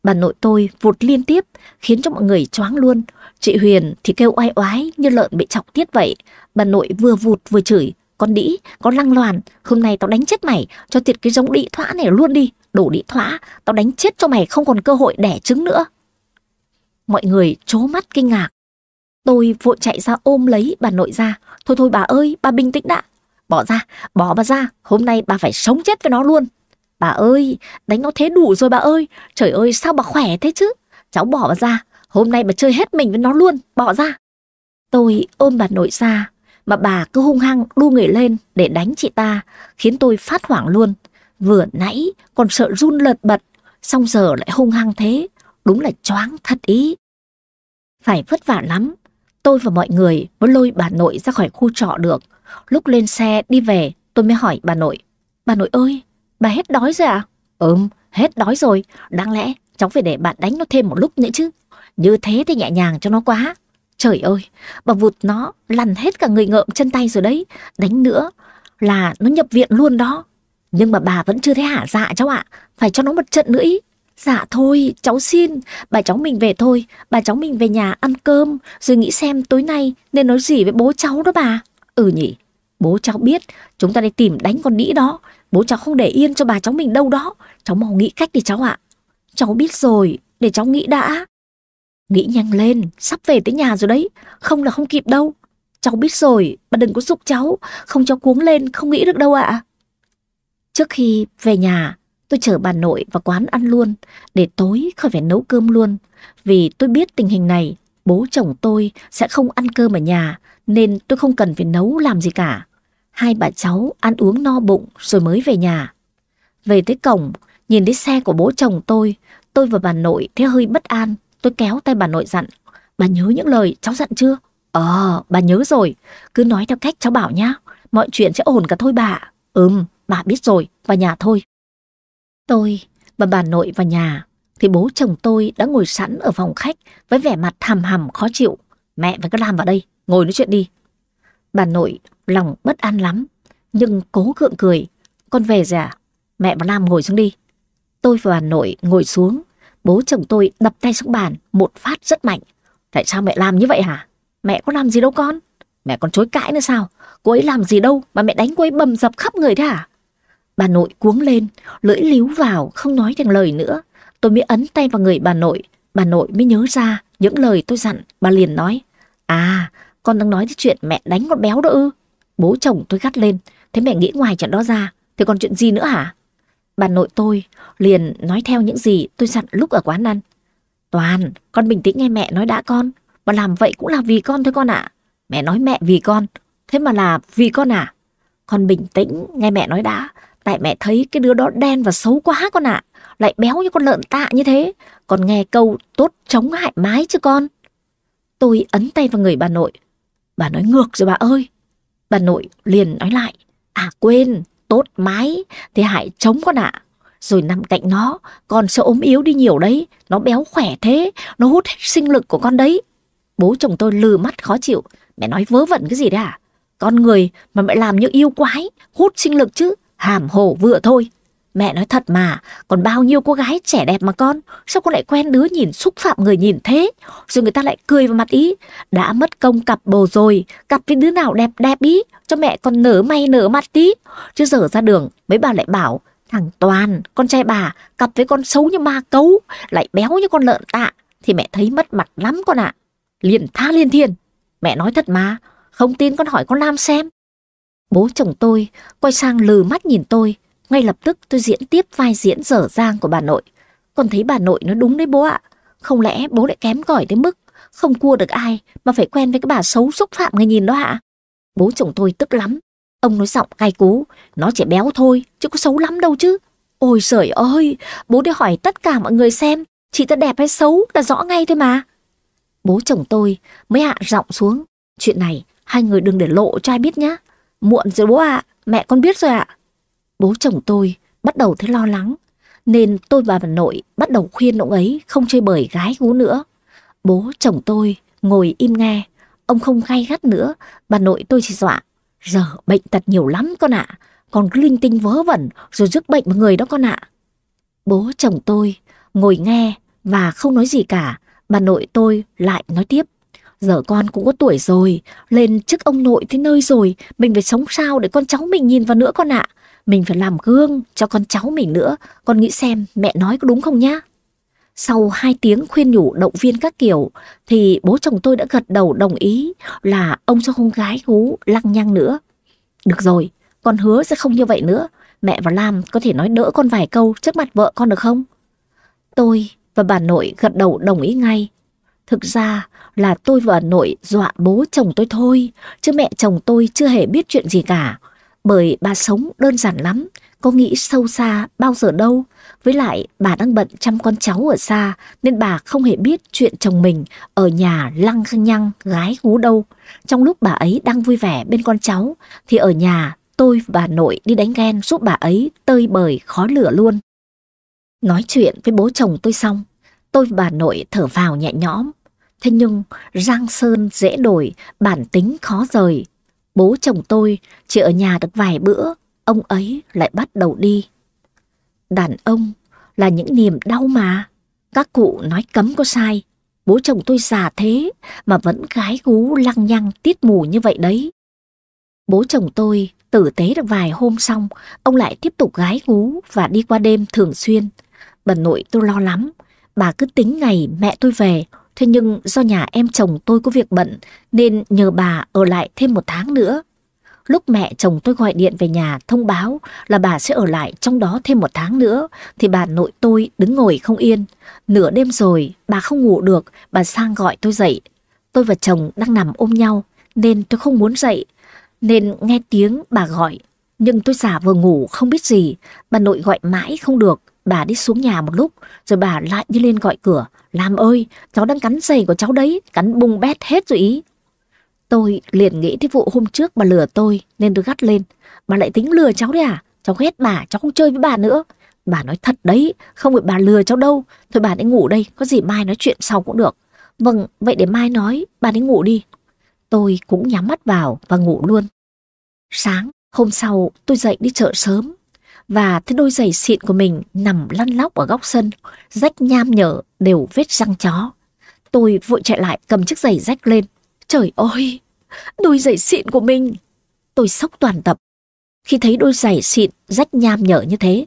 Bà nội tôi vụt liên tiếp, khiến cho mọi người choáng luôn. Chị Huyền thì kêu oai oái như lợn bị chọc tiết vậy. Bà nội vừa vụt vừa chửi, con đĩ, con lăng loàn, hôm nay tao đánh chết mày, cho tiệt cái giống đĩ thoã này luôn đi, đổ đĩ thoã, tao đánh chết cho mày không còn cơ hội đẻ trứng nữa. Mọi người chố mắt kinh ngạc. Tôi vội chạy ra ôm lấy bà nội ra. Thôi thôi bà ơi, bà bình tĩnh đã. Bỏ ra, bỏ bà ra, hôm nay bà phải sống chết với nó luôn. Bà ơi, đánh nó thế đủ rồi bà ơi. Trời ơi, sao bà khỏe thế chứ? Cháu bỏ bà ra, hôm nay bà chơi hết mình với nó luôn, bỏ ra. Tôi ôm bà nội ra, mà bà cứ hung hăng đu người lên để đánh chị ta, khiến tôi phát hoảng luôn. Vừa nãy còn sợ run lật bật, xong giờ lại hung hăng thế, đúng là choáng thật ý. Phải vất vả lắm, tôi và mọi người mới lôi bà nội ra khỏi khu trọ được. Lúc lên xe đi về, tôi mới hỏi bà nội. Bà nội ơi, bà hết đói rồi à? Ừm, hết đói rồi. Đáng lẽ cháu phải để bạn đánh nó thêm một lúc nữa chứ. Như thế thì nhẹ nhàng cho nó quá. Trời ơi, bà vụt nó lăn hết cả người ngợm chân tay rồi đấy. Đánh nữa là nó nhập viện luôn đó. Nhưng mà bà vẫn chưa thấy hả dạ cháu ạ. Phải cho nó một trận nữa ý. Dạ thôi, cháu xin, bà cháu mình về thôi, bà cháu mình về nhà ăn cơm, rồi nghĩ xem tối nay nên nói gì với bố cháu đó bà. Ừ nhỉ, bố cháu biết, chúng ta đi tìm đánh con đĩ đó, bố cháu không để yên cho bà cháu mình đâu đó, cháu mau nghĩ cách đi cháu ạ. Cháu biết rồi, để cháu nghĩ đã. Nghĩ nhanh lên, sắp về tới nhà rồi đấy, không là không kịp đâu. Cháu biết rồi, bà đừng có dục cháu, không cháu cuống lên, không nghĩ được đâu ạ. Trước khi về nhà, tôi chở bà nội vào quán ăn luôn, để tối khỏi phải nấu cơm luôn. Vì tôi biết tình hình này, bố chồng tôi sẽ không ăn cơm ở nhà, nên tôi không cần phải nấu làm gì cả. Hai bà cháu ăn uống no bụng rồi mới về nhà. Về tới cổng, nhìn thấy xe của bố chồng tôi, tôi và bà nội thấy hơi bất an. Tôi kéo tay bà nội dặn, bà nhớ những lời cháu dặn chưa? Ờ, bà nhớ rồi, cứ nói theo cách cháu bảo nhá, mọi chuyện sẽ ổn cả thôi bà. Ừm, bà biết rồi, vào nhà thôi. Tôi và bà nội vào nhà, thì bố chồng tôi đã ngồi sẵn ở phòng khách với vẻ mặt hàm hầm khó chịu. Mẹ và các làm vào đây, ngồi nói chuyện đi. Bà nội lòng bất an lắm, nhưng cố gượng cười. Con về rồi à? Mẹ và Lam ngồi xuống đi. Tôi và bà nội ngồi xuống, bố chồng tôi đập tay xuống bàn một phát rất mạnh. Tại sao mẹ làm như vậy hả? Mẹ có làm gì đâu con? Mẹ còn chối cãi nữa sao? Cô ấy làm gì đâu mà mẹ đánh cô ấy bầm dập khắp người thế hả? Bà nội cuống lên, lưỡi líu vào, không nói thành lời nữa. Tôi mới ấn tay vào người bà nội. Bà nội mới nhớ ra những lời tôi dặn. Bà liền nói, à, con đang nói cái chuyện mẹ đánh con béo đó ư. Bố chồng tôi gắt lên, thế mẹ nghĩ ngoài chuyện đó ra, thì còn chuyện gì nữa hả? Bà nội tôi liền nói theo những gì tôi dặn lúc ở quán ăn. Toàn, con bình tĩnh nghe mẹ nói đã con. Mà làm vậy cũng là vì con thôi con ạ. Mẹ nói mẹ vì con, thế mà là vì con à? Con bình tĩnh nghe mẹ nói đã. Tại mẹ thấy cái đứa đó đen và xấu quá con ạ. Lại béo như con lợn tạ như thế. Còn nghe câu tốt chống hại mái chứ con. Tôi ấn tay vào người bà nội. Bà nói ngược rồi bà ơi. Bà nội liền nói lại. À quên, tốt mái thì hại chống con ạ. Rồi nằm cạnh nó, con sẽ ốm yếu đi nhiều đấy. Nó béo khỏe thế, nó hút hết sinh lực của con đấy. Bố chồng tôi lừ mắt khó chịu. Mẹ nói vớ vẩn cái gì đấy à? Con người mà mẹ làm như yêu quái, hút sinh lực chứ hàm hồ vừa thôi. Mẹ nói thật mà, còn bao nhiêu cô gái trẻ đẹp mà con, sao con lại quen đứa nhìn xúc phạm người nhìn thế, rồi người ta lại cười vào mặt ý. Đã mất công cặp bồ rồi, cặp với đứa nào đẹp đẹp ý, cho mẹ con nở may nở mặt tí. Chứ giờ ra đường, mấy bà lại bảo, thằng Toàn, con trai bà, cặp với con xấu như ma cấu, lại béo như con lợn tạ, thì mẹ thấy mất mặt lắm con ạ. Liền tha liên thiên, mẹ nói thật mà, không tin con hỏi con Lam xem. Bố chồng tôi quay sang lừ mắt nhìn tôi, ngay lập tức tôi diễn tiếp vai diễn dở dang của bà nội. Con thấy bà nội nó đúng đấy bố ạ. Không lẽ bố lại kém cỏi đến mức không cua được ai mà phải quen với cái bà xấu xúc phạm người nhìn đó ạ? Bố chồng tôi tức lắm. Ông nói giọng cay cú, nó chỉ béo thôi, chứ có xấu lắm đâu chứ. Ôi trời ơi, bố đi hỏi tất cả mọi người xem, chị ta đẹp hay xấu là rõ ngay thôi mà. Bố chồng tôi mới hạ giọng xuống. Chuyện này, hai người đừng để lộ cho ai biết nhá. Muộn rồi bố ạ, mẹ con biết rồi ạ. Bố chồng tôi bắt đầu thấy lo lắng, nên tôi và bà nội bắt đầu khuyên ông ấy không chơi bời gái gú nữa. Bố chồng tôi ngồi im nghe, ông không gay gắt nữa, bà nội tôi chỉ dọa. Giờ bệnh tật nhiều lắm con ạ, còn cứ linh tinh vớ vẩn rồi rước bệnh vào người đó con ạ. Bố chồng tôi ngồi nghe và không nói gì cả, bà nội tôi lại nói tiếp. Giờ con cũng có tuổi rồi, lên chức ông nội thế nơi rồi, mình phải sống sao để con cháu mình nhìn vào nữa con ạ. Mình phải làm gương cho con cháu mình nữa, con nghĩ xem mẹ nói có đúng không nhá? Sau hai tiếng khuyên nhủ động viên các kiểu, thì bố chồng tôi đã gật đầu đồng ý là ông cho con gái gú lăng nhăng nữa. Được rồi, con hứa sẽ không như vậy nữa. Mẹ và Lam có thể nói đỡ con vài câu trước mặt vợ con được không? Tôi và bà nội gật đầu đồng ý ngay. Thực ra là tôi và nội dọa bố chồng tôi thôi, chứ mẹ chồng tôi chưa hề biết chuyện gì cả. Bởi bà sống đơn giản lắm, có nghĩ sâu xa bao giờ đâu. Với lại bà đang bận chăm con cháu ở xa nên bà không hề biết chuyện chồng mình ở nhà lăng nhăng gái gú đâu. Trong lúc bà ấy đang vui vẻ bên con cháu thì ở nhà tôi và bà nội đi đánh ghen giúp bà ấy tơi bời khó lửa luôn. Nói chuyện với bố chồng tôi xong, tôi và bà nội thở vào nhẹ nhõm. Thế nhưng Giang Sơn dễ đổi, bản tính khó rời. Bố chồng tôi chỉ ở nhà được vài bữa, ông ấy lại bắt đầu đi. Đàn ông là những niềm đau mà. Các cụ nói cấm có sai. Bố chồng tôi già thế mà vẫn gái gú lăng nhăng tiết mù như vậy đấy. Bố chồng tôi tử tế được vài hôm xong, ông lại tiếp tục gái gú và đi qua đêm thường xuyên. Bà nội tôi lo lắm, bà cứ tính ngày mẹ tôi về, thế nhưng do nhà em chồng tôi có việc bận nên nhờ bà ở lại thêm một tháng nữa. Lúc mẹ chồng tôi gọi điện về nhà thông báo là bà sẽ ở lại trong đó thêm một tháng nữa, thì bà nội tôi đứng ngồi không yên. Nửa đêm rồi, bà không ngủ được, bà sang gọi tôi dậy. Tôi và chồng đang nằm ôm nhau, nên tôi không muốn dậy. Nên nghe tiếng bà gọi, nhưng tôi giả vừa ngủ không biết gì. Bà nội gọi mãi không được, bà đi xuống nhà một lúc, rồi bà lại đi lên gọi cửa. Làm ơi, cháu đang cắn giày của cháu đấy, cắn bung bét hết rồi ý. Tôi liền nghĩ tới vụ hôm trước bà lừa tôi nên tôi gắt lên. Bà lại tính lừa cháu đấy à? Cháu ghét bà, cháu không chơi với bà nữa. Bà nói thật đấy, không phải bà lừa cháu đâu. Thôi bà đi ngủ đây, có gì mai nói chuyện sau cũng được. Vâng, vậy để mai nói, bà đi ngủ đi. Tôi cũng nhắm mắt vào và ngủ luôn. Sáng, hôm sau tôi dậy đi chợ sớm. Và thấy đôi giày xịn của mình nằm lăn lóc ở góc sân, rách nham nhở, đều vết răng chó. Tôi vội chạy lại cầm chiếc giày rách lên, Trời ơi, đôi giày xịn của mình. Tôi sốc toàn tập. Khi thấy đôi giày xịn rách nham nhở như thế.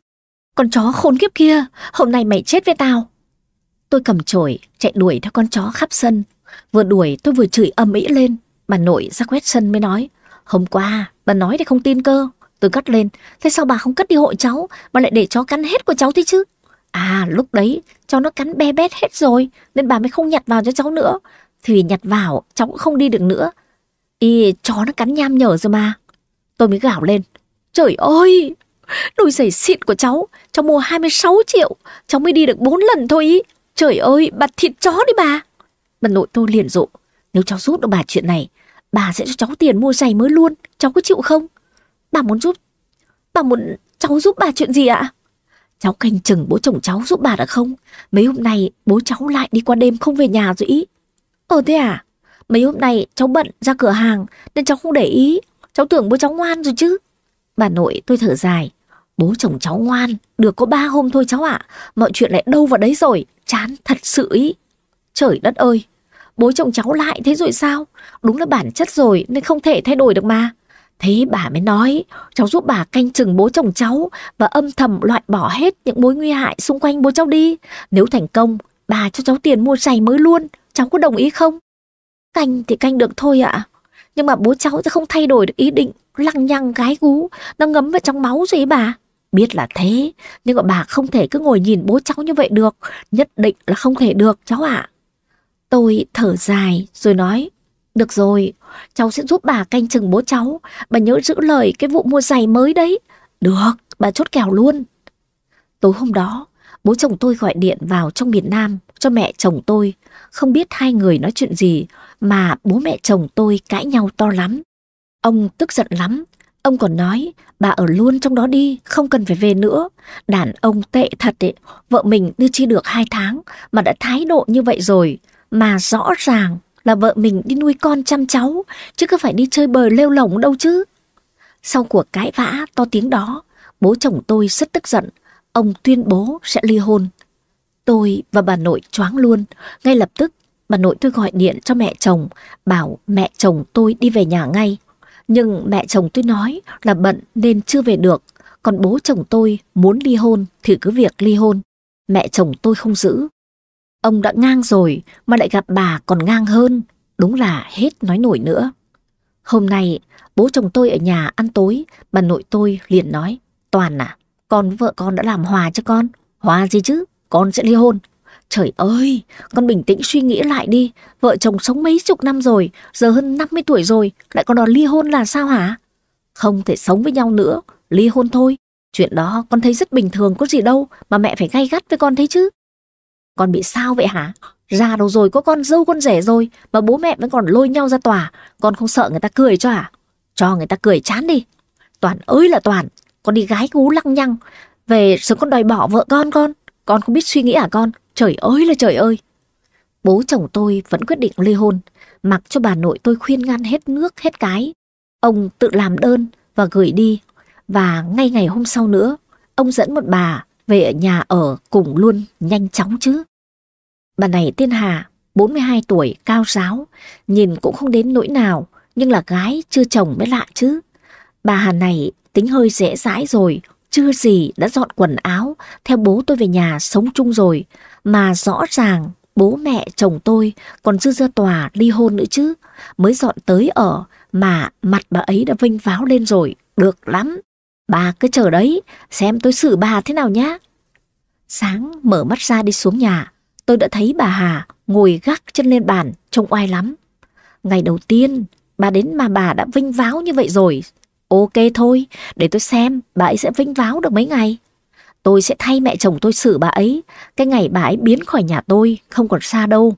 Con chó khốn kiếp kia, hôm nay mày chết với tao. Tôi cầm chổi, chạy đuổi theo con chó khắp sân. Vừa đuổi tôi vừa chửi âm ĩ lên. Bà nội ra quét sân mới nói. Hôm qua, bà nói thì không tin cơ. Tôi cất lên, thế sao bà không cất đi hội cháu, mà lại để chó cắn hết của cháu thế chứ? À, lúc đấy, cho nó cắn be bét hết rồi, nên bà mới không nhặt vào cho cháu nữa. Thì nhặt vào, cháu cũng không đi được nữa. Ý, chó nó cắn nham nhở rồi mà. Tôi mới gào lên. Trời ơi, đôi giày xịn của cháu, cháu mua 26 triệu, cháu mới đi được 4 lần thôi ý. Trời ơi, bà thịt chó đi bà. Bà nội tôi liền rộ, nếu cháu rút được bà chuyện này, bà sẽ cho cháu tiền mua giày mới luôn, cháu có chịu không? Bà muốn giúp, bà muốn cháu giúp bà chuyện gì ạ? Cháu canh chừng bố chồng cháu giúp bà đã không? Mấy hôm nay bố cháu lại đi qua đêm không về nhà rồi ý. Ờ thế à? Mấy hôm nay cháu bận ra cửa hàng nên cháu không để ý. Cháu tưởng bố cháu ngoan rồi chứ. Bà nội tôi thở dài. Bố chồng cháu ngoan, được có ba hôm thôi cháu ạ. Mọi chuyện lại đâu vào đấy rồi, chán thật sự ý. Trời đất ơi, bố chồng cháu lại thế rồi sao? Đúng là bản chất rồi nên không thể thay đổi được mà. Thế bà mới nói, cháu giúp bà canh chừng bố chồng cháu và âm thầm loại bỏ hết những mối nguy hại xung quanh bố cháu đi. Nếu thành công, bà cho cháu tiền mua giày mới luôn cháu có đồng ý không? Canh thì canh được thôi ạ. Nhưng mà bố cháu sẽ không thay đổi được ý định lăng nhăng gái gú, nó ngấm vào trong máu rồi ấy bà. Biết là thế, nhưng mà bà không thể cứ ngồi nhìn bố cháu như vậy được. Nhất định là không thể được cháu ạ. Tôi thở dài rồi nói, được rồi, cháu sẽ giúp bà canh chừng bố cháu. Bà nhớ giữ lời cái vụ mua giày mới đấy. Được, bà chốt kèo luôn. Tối hôm đó, bố chồng tôi gọi điện vào trong miền Nam cho mẹ chồng tôi. Không biết hai người nói chuyện gì mà bố mẹ chồng tôi cãi nhau to lắm. Ông tức giận lắm. Ông còn nói bà ở luôn trong đó đi, không cần phải về nữa. Đàn ông tệ thật ấy, vợ mình đưa chi được hai tháng mà đã thái độ như vậy rồi. Mà rõ ràng là vợ mình đi nuôi con chăm cháu, chứ có phải đi chơi bời lêu lỏng đâu chứ. Sau cuộc cãi vã to tiếng đó, bố chồng tôi rất tức giận. Ông tuyên bố sẽ ly hôn. Tôi và bà nội choáng luôn, ngay lập tức bà nội tôi gọi điện cho mẹ chồng, bảo mẹ chồng tôi đi về nhà ngay. Nhưng mẹ chồng tôi nói là bận nên chưa về được, còn bố chồng tôi muốn ly hôn thì cứ việc ly hôn. Mẹ chồng tôi không giữ. Ông đã ngang rồi mà lại gặp bà còn ngang hơn, đúng là hết nói nổi nữa. Hôm nay bố chồng tôi ở nhà ăn tối, bà nội tôi liền nói, Toàn à, con với vợ con đã làm hòa cho con, hòa gì chứ, con sẽ ly hôn. Trời ơi, con bình tĩnh suy nghĩ lại đi, vợ chồng sống mấy chục năm rồi, giờ hơn 50 tuổi rồi, lại còn đòi ly hôn là sao hả? Không thể sống với nhau nữa, ly hôn thôi. Chuyện đó con thấy rất bình thường có gì đâu mà mẹ phải gay gắt với con thế chứ. Con bị sao vậy hả? ra đâu rồi có con dâu con rể rồi mà bố mẹ vẫn còn lôi nhau ra tòa. Con không sợ người ta cười cho à? Cho người ta cười chán đi. Toàn ơi là Toàn, con đi gái gú lăng nhăng. Về sớm con đòi bỏ vợ con con. Con không biết suy nghĩ à con? Trời ơi là trời ơi! Bố chồng tôi vẫn quyết định ly hôn, mặc cho bà nội tôi khuyên ngăn hết nước hết cái. Ông tự làm đơn và gửi đi. Và ngay ngày hôm sau nữa, ông dẫn một bà về ở nhà ở cùng luôn nhanh chóng chứ. Bà này tên Hà, 42 tuổi, cao ráo nhìn cũng không đến nỗi nào, nhưng là gái chưa chồng mới lạ chứ. Bà Hà này tính hơi dễ dãi rồi, chưa gì đã dọn quần áo, theo bố tôi về nhà sống chung rồi, mà rõ ràng bố mẹ chồng tôi còn dư ra tòa ly hôn nữa chứ, mới dọn tới ở mà mặt bà ấy đã vinh váo lên rồi, được lắm. Bà cứ chờ đấy, xem tôi xử bà thế nào nhá. Sáng mở mắt ra đi xuống nhà, tôi đã thấy bà Hà ngồi gác chân lên bàn, trông oai lắm. Ngày đầu tiên, bà đến mà bà đã vinh váo như vậy rồi. Ok thôi, để tôi xem bà ấy sẽ vinh váo được mấy ngày. Tôi sẽ thay mẹ chồng tôi xử bà ấy, cái ngày bà ấy biến khỏi nhà tôi, không còn xa đâu.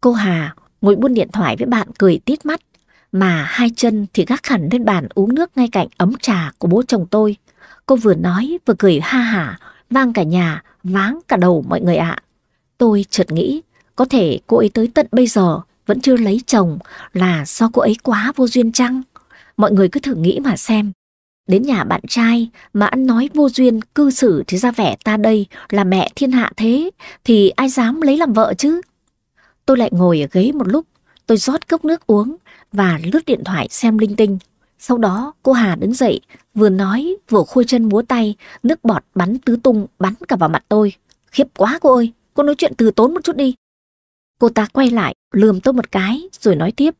Cô Hà ngồi buôn điện thoại với bạn cười tít mắt, mà hai chân thì gác hẳn lên bàn uống nước ngay cạnh ấm trà của bố chồng tôi. Cô vừa nói vừa cười ha hả, vang cả nhà, váng cả đầu mọi người ạ. Tôi chợt nghĩ, có thể cô ấy tới tận bây giờ vẫn chưa lấy chồng là do cô ấy quá vô duyên chăng? Mọi người cứ thử nghĩ mà xem. Đến nhà bạn trai mà ăn nói vô duyên cư xử thì ra vẻ ta đây là mẹ thiên hạ thế thì ai dám lấy làm vợ chứ? Tôi lại ngồi ở ghế một lúc, tôi rót cốc nước uống và lướt điện thoại xem linh tinh. Sau đó cô Hà đứng dậy, vừa nói vừa khui chân múa tay, nước bọt bắn tứ tung bắn cả vào mặt tôi. Khiếp quá cô ơi, cô nói chuyện từ tốn một chút đi. Cô ta quay lại, lườm tôi một cái rồi nói tiếp.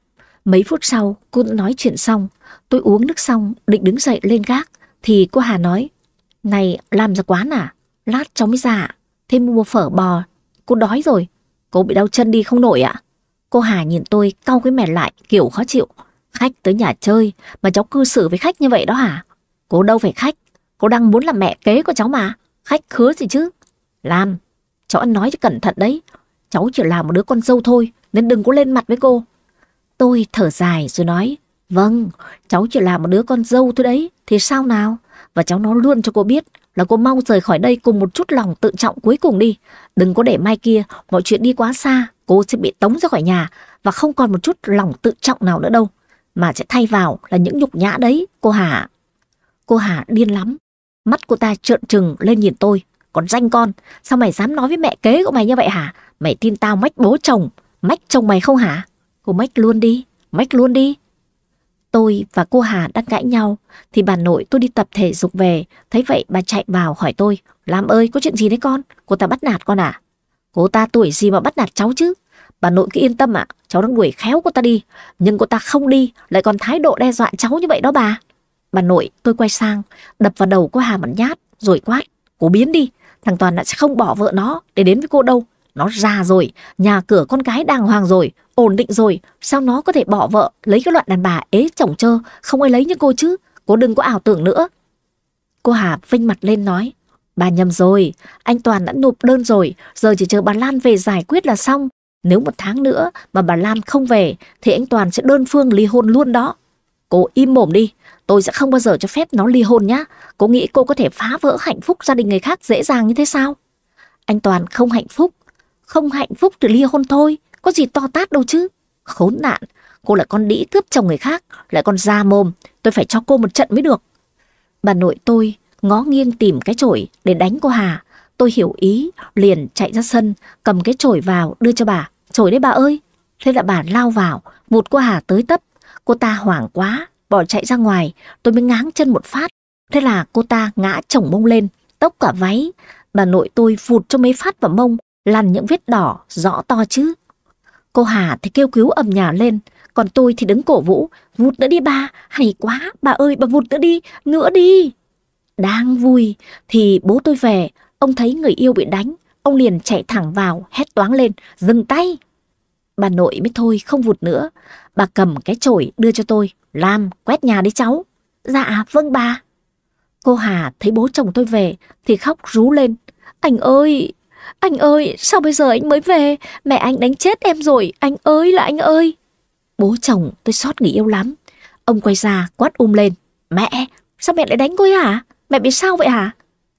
Mấy phút sau, cô nói chuyện xong, tôi uống nước xong, định đứng dậy lên gác, thì cô Hà nói, Này, làm ra quán à? Lát cháu mới ra Thêm mua phở bò, cô đói rồi. Cô bị đau chân đi không nổi ạ? Cô Hà nhìn tôi cau cái mẻ lại kiểu khó chịu. Khách tới nhà chơi mà cháu cư xử với khách như vậy đó hả? Cô đâu phải khách, cô đang muốn làm mẹ kế của cháu mà. Khách khứa gì chứ? Làm, cháu ăn nói cho cẩn thận đấy. Cháu chỉ là một đứa con dâu thôi, nên đừng có lên mặt với cô. Tôi thở dài rồi nói, vâng, cháu chỉ là một đứa con dâu thôi đấy, thì sao nào? Và cháu nói luôn cho cô biết là cô mau rời khỏi đây cùng một chút lòng tự trọng cuối cùng đi. Đừng có để mai kia mọi chuyện đi quá xa, cô sẽ bị tống ra khỏi nhà và không còn một chút lòng tự trọng nào nữa đâu. Mà sẽ thay vào là những nhục nhã đấy, cô Hà. Cô Hà điên lắm. Mắt cô ta trợn trừng lên nhìn tôi. Còn danh con, sao mày dám nói với mẹ kế của mày như vậy hả? Mày tin tao mách bố chồng, mách chồng mày không hả? Cô mách luôn đi, mách luôn đi. Tôi và cô Hà đang cãi nhau, thì bà nội tôi đi tập thể dục về, thấy vậy bà chạy vào hỏi tôi, làm ơi có chuyện gì đấy con, cô ta bắt nạt con à? Cô ta tuổi gì mà bắt nạt cháu chứ? Bà nội cứ yên tâm ạ, cháu đang đuổi khéo cô ta đi, nhưng cô ta không đi, lại còn thái độ đe dọa cháu như vậy đó bà. Bà nội tôi quay sang, đập vào đầu cô Hà một nhát, rồi quát, cô biến đi, thằng Toàn đã sẽ không bỏ vợ nó để đến với cô đâu. Nó già rồi, nhà cửa con gái đàng hoàng rồi, ổn định rồi, sao nó có thể bỏ vợ, lấy cái loại đàn bà ế chồng chơ, không ai lấy như cô chứ, cô đừng có ảo tưởng nữa. Cô Hà vinh mặt lên nói, bà nhầm rồi, anh Toàn đã nộp đơn rồi, giờ chỉ chờ bà Lan về giải quyết là xong. Nếu một tháng nữa mà bà Lan không về, thì anh Toàn sẽ đơn phương ly hôn luôn đó. Cô im mồm đi, tôi sẽ không bao giờ cho phép nó ly hôn nhá. Cô nghĩ cô có thể phá vỡ hạnh phúc gia đình người khác dễ dàng như thế sao? Anh Toàn không hạnh phúc, không hạnh phúc thì ly hôn thôi, có gì to tát đâu chứ. Khốn nạn, cô là con đĩ cướp chồng người khác, lại còn da mồm, tôi phải cho cô một trận mới được. Bà nội tôi ngó nghiêng tìm cái chổi để đánh cô Hà. Tôi hiểu ý, liền chạy ra sân, cầm cái chổi vào đưa cho bà. Chổi đấy bà ơi. Thế là bà lao vào, vụt cô Hà tới tấp. Cô ta hoảng quá, bỏ chạy ra ngoài, tôi mới ngáng chân một phát. Thế là cô ta ngã chồng mông lên, tóc cả váy. Bà nội tôi vụt cho mấy phát vào mông, lằn những vết đỏ, rõ to chứ. Cô Hà thì kêu cứu ầm nhà lên, còn tôi thì đứng cổ vũ, vụt nữa đi ba, hay quá, bà ơi bà vụt nữa đi, nữa đi. Đang vui thì bố tôi về, ông thấy người yêu bị đánh, ông liền chạy thẳng vào, hét toáng lên, dừng tay. Bà nội mới thôi không vụt nữa, bà cầm cái chổi đưa cho tôi, làm, quét nhà đi cháu. Dạ, vâng bà. Cô Hà thấy bố chồng tôi về thì khóc rú lên. Anh ơi, anh ơi, sao bây giờ anh mới về? Mẹ anh đánh chết em rồi, anh ơi là anh ơi. Bố chồng tôi xót nghỉ yêu lắm. Ông quay ra quát um lên. Mẹ, sao mẹ lại đánh cô ấy hả? Mẹ bị sao vậy hả?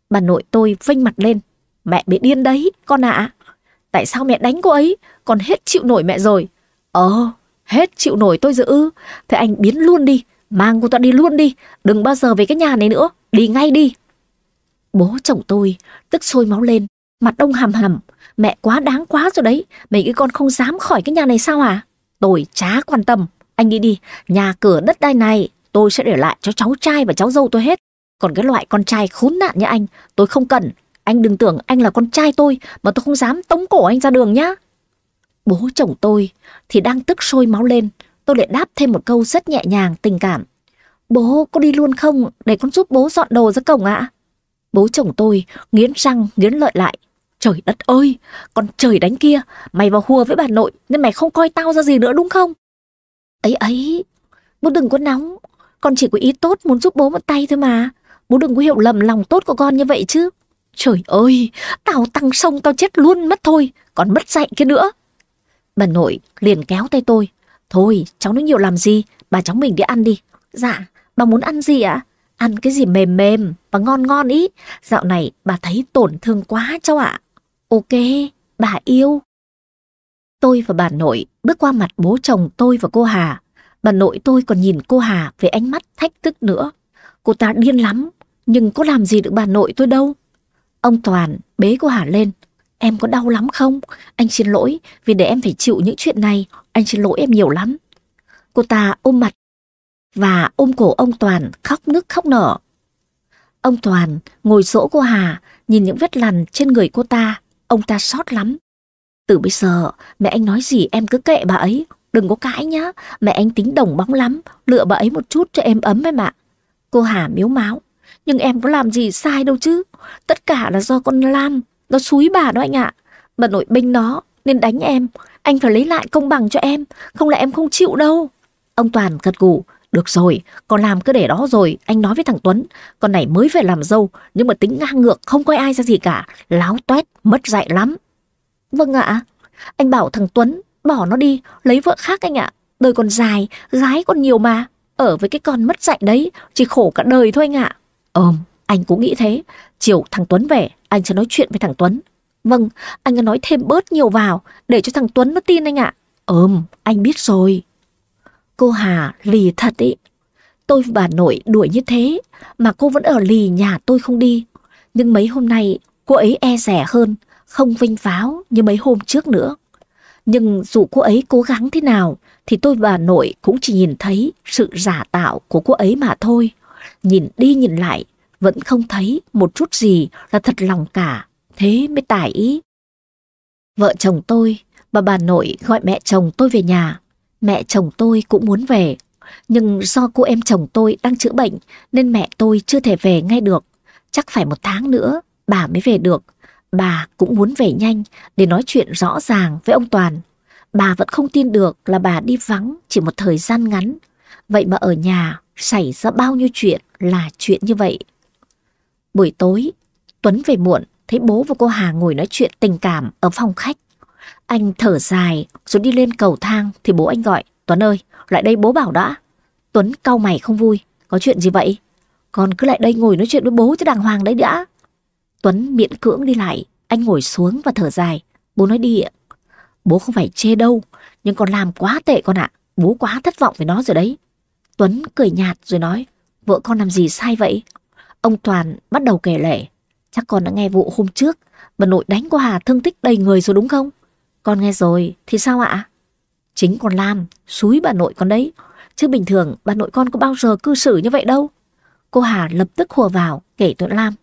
Bà nội tôi vênh mặt lên. Mẹ bị điên đấy, con ạ. Tại sao mẹ đánh cô ấy? Con hết chịu nổi mẹ rồi. Ờ, hết chịu nổi tôi giữ. Thế anh biến luôn đi, mang cô ta đi luôn đi. Đừng bao giờ về cái nhà này nữa, đi ngay đi. Bố chồng tôi tức sôi máu lên, mặt ông hầm hầm. Mẹ quá đáng quá rồi đấy, mấy cái con không dám khỏi cái nhà này sao à? Tôi chả quan tâm, anh đi đi, nhà cửa đất đai này tôi sẽ để lại cho cháu trai và cháu dâu tôi hết. Còn cái loại con trai khốn nạn như anh, tôi không cần. Anh đừng tưởng anh là con trai tôi mà tôi không dám tống cổ anh ra đường nhá. Bố chồng tôi thì đang tức sôi máu lên, tôi lại đáp thêm một câu rất nhẹ nhàng, tình cảm. Bố có đi luôn không để con giúp bố dọn đồ ra cổng ạ? Bố chồng tôi nghiến răng nghiến lợi lại. Trời đất ơi, con trời đánh kia, mày vào hùa với bà nội nên mày không coi tao ra gì nữa đúng không? Ấy ấy, bố đừng có nóng, con chỉ có ý tốt muốn giúp bố một tay thôi mà. Bố đừng có hiểu lầm lòng tốt của con như vậy chứ. Trời ơi, tao tăng sông tao chết luôn mất thôi, còn mất dạy kia nữa. Bà nội liền kéo tay tôi. Thôi, cháu nói nhiều làm gì, bà cháu mình đi ăn đi. Dạ, bà muốn ăn gì ạ? Ăn cái gì mềm mềm và ngon ngon ý. Dạo này bà thấy tổn thương quá cháu ạ. Ok, bà yêu. Tôi và bà nội bước qua mặt bố chồng tôi và cô Hà. Bà nội tôi còn nhìn cô Hà với ánh mắt thách thức nữa. Cô ta điên lắm, nhưng có làm gì được bà nội tôi đâu. Ông Toàn bế cô Hà lên. Em có đau lắm không? Anh xin lỗi vì để em phải chịu những chuyện này. Anh xin lỗi em nhiều lắm. Cô ta ôm mặt và ôm cổ ông Toàn khóc nức khóc nở. Ông Toàn ngồi dỗ cô Hà, nhìn những vết lằn trên người cô ta, ông ta sót lắm. Từ bây giờ, mẹ anh nói gì em cứ kệ bà ấy, đừng có cãi nhá, mẹ anh tính đồng bóng lắm, lựa bà ấy một chút cho em ấm em ạ. Cô Hà miếu máu, nhưng em có làm gì sai đâu chứ, tất cả là do con Lan, nó xúi bà đó anh ạ. Bà nội binh nó, nên đánh em, anh phải lấy lại công bằng cho em, không là em không chịu đâu. Ông Toàn gật gù, được rồi, con làm cứ để đó rồi, anh nói với thằng Tuấn, con này mới về làm dâu, nhưng mà tính ngang ngược, không coi ai ra gì cả, láo toét, mất dạy lắm. Vâng ạ, anh bảo thằng Tuấn bỏ nó đi, lấy vợ khác anh ạ, đời còn dài, gái còn nhiều mà, ở với cái con mất dạy đấy, chỉ khổ cả đời thôi anh ạ. Ờm, anh cũng nghĩ thế, chiều thằng Tuấn về, anh sẽ nói chuyện với thằng Tuấn. Vâng, anh nói thêm bớt nhiều vào, để cho thằng Tuấn nó tin anh ạ. Ừm, anh biết rồi. Cô Hà lì thật ý. Tôi và bà nội đuổi như thế mà cô vẫn ở lì nhà tôi không đi. Nhưng mấy hôm nay cô ấy e rẻ hơn, không vinh pháo như mấy hôm trước nữa. Nhưng dù cô ấy cố gắng thế nào thì tôi và bà nội cũng chỉ nhìn thấy sự giả tạo của cô ấy mà thôi. Nhìn đi nhìn lại vẫn không thấy một chút gì là thật lòng cả. Thế mới tải ý. Vợ chồng tôi, bà bà nội gọi mẹ chồng tôi về nhà Mẹ chồng tôi cũng muốn về, nhưng do cô em chồng tôi đang chữa bệnh nên mẹ tôi chưa thể về ngay được. Chắc phải một tháng nữa bà mới về được. Bà cũng muốn về nhanh để nói chuyện rõ ràng với ông Toàn. Bà vẫn không tin được là bà đi vắng chỉ một thời gian ngắn. Vậy mà ở nhà xảy ra bao nhiêu chuyện là chuyện như vậy. Buổi tối, Tuấn về muộn, thấy bố và cô Hà ngồi nói chuyện tình cảm ở phòng khách. Anh thở dài rồi đi lên cầu thang thì bố anh gọi. Tuấn ơi, lại đây bố bảo đã. Tuấn cau mày không vui. Có chuyện gì vậy? Con cứ lại đây ngồi nói chuyện với bố cho đàng hoàng đấy đã. Tuấn miễn cưỡng đi lại. Anh ngồi xuống và thở dài. Bố nói đi ạ. Bố không phải chê đâu. Nhưng con làm quá tệ con ạ. Bố quá thất vọng với nó rồi đấy. Tuấn cười nhạt rồi nói. Vợ con làm gì sai vậy? Ông Toàn bắt đầu kể lể. Chắc con đã nghe vụ hôm trước. Bà nội đánh cô Hà thương tích đầy người rồi đúng không? Con nghe rồi, thì sao ạ? Chính con Lam, xúi bà nội con đấy. Chứ bình thường bà nội con có bao giờ cư xử như vậy đâu. Cô Hà lập tức hùa vào, kể Tuấn Lam.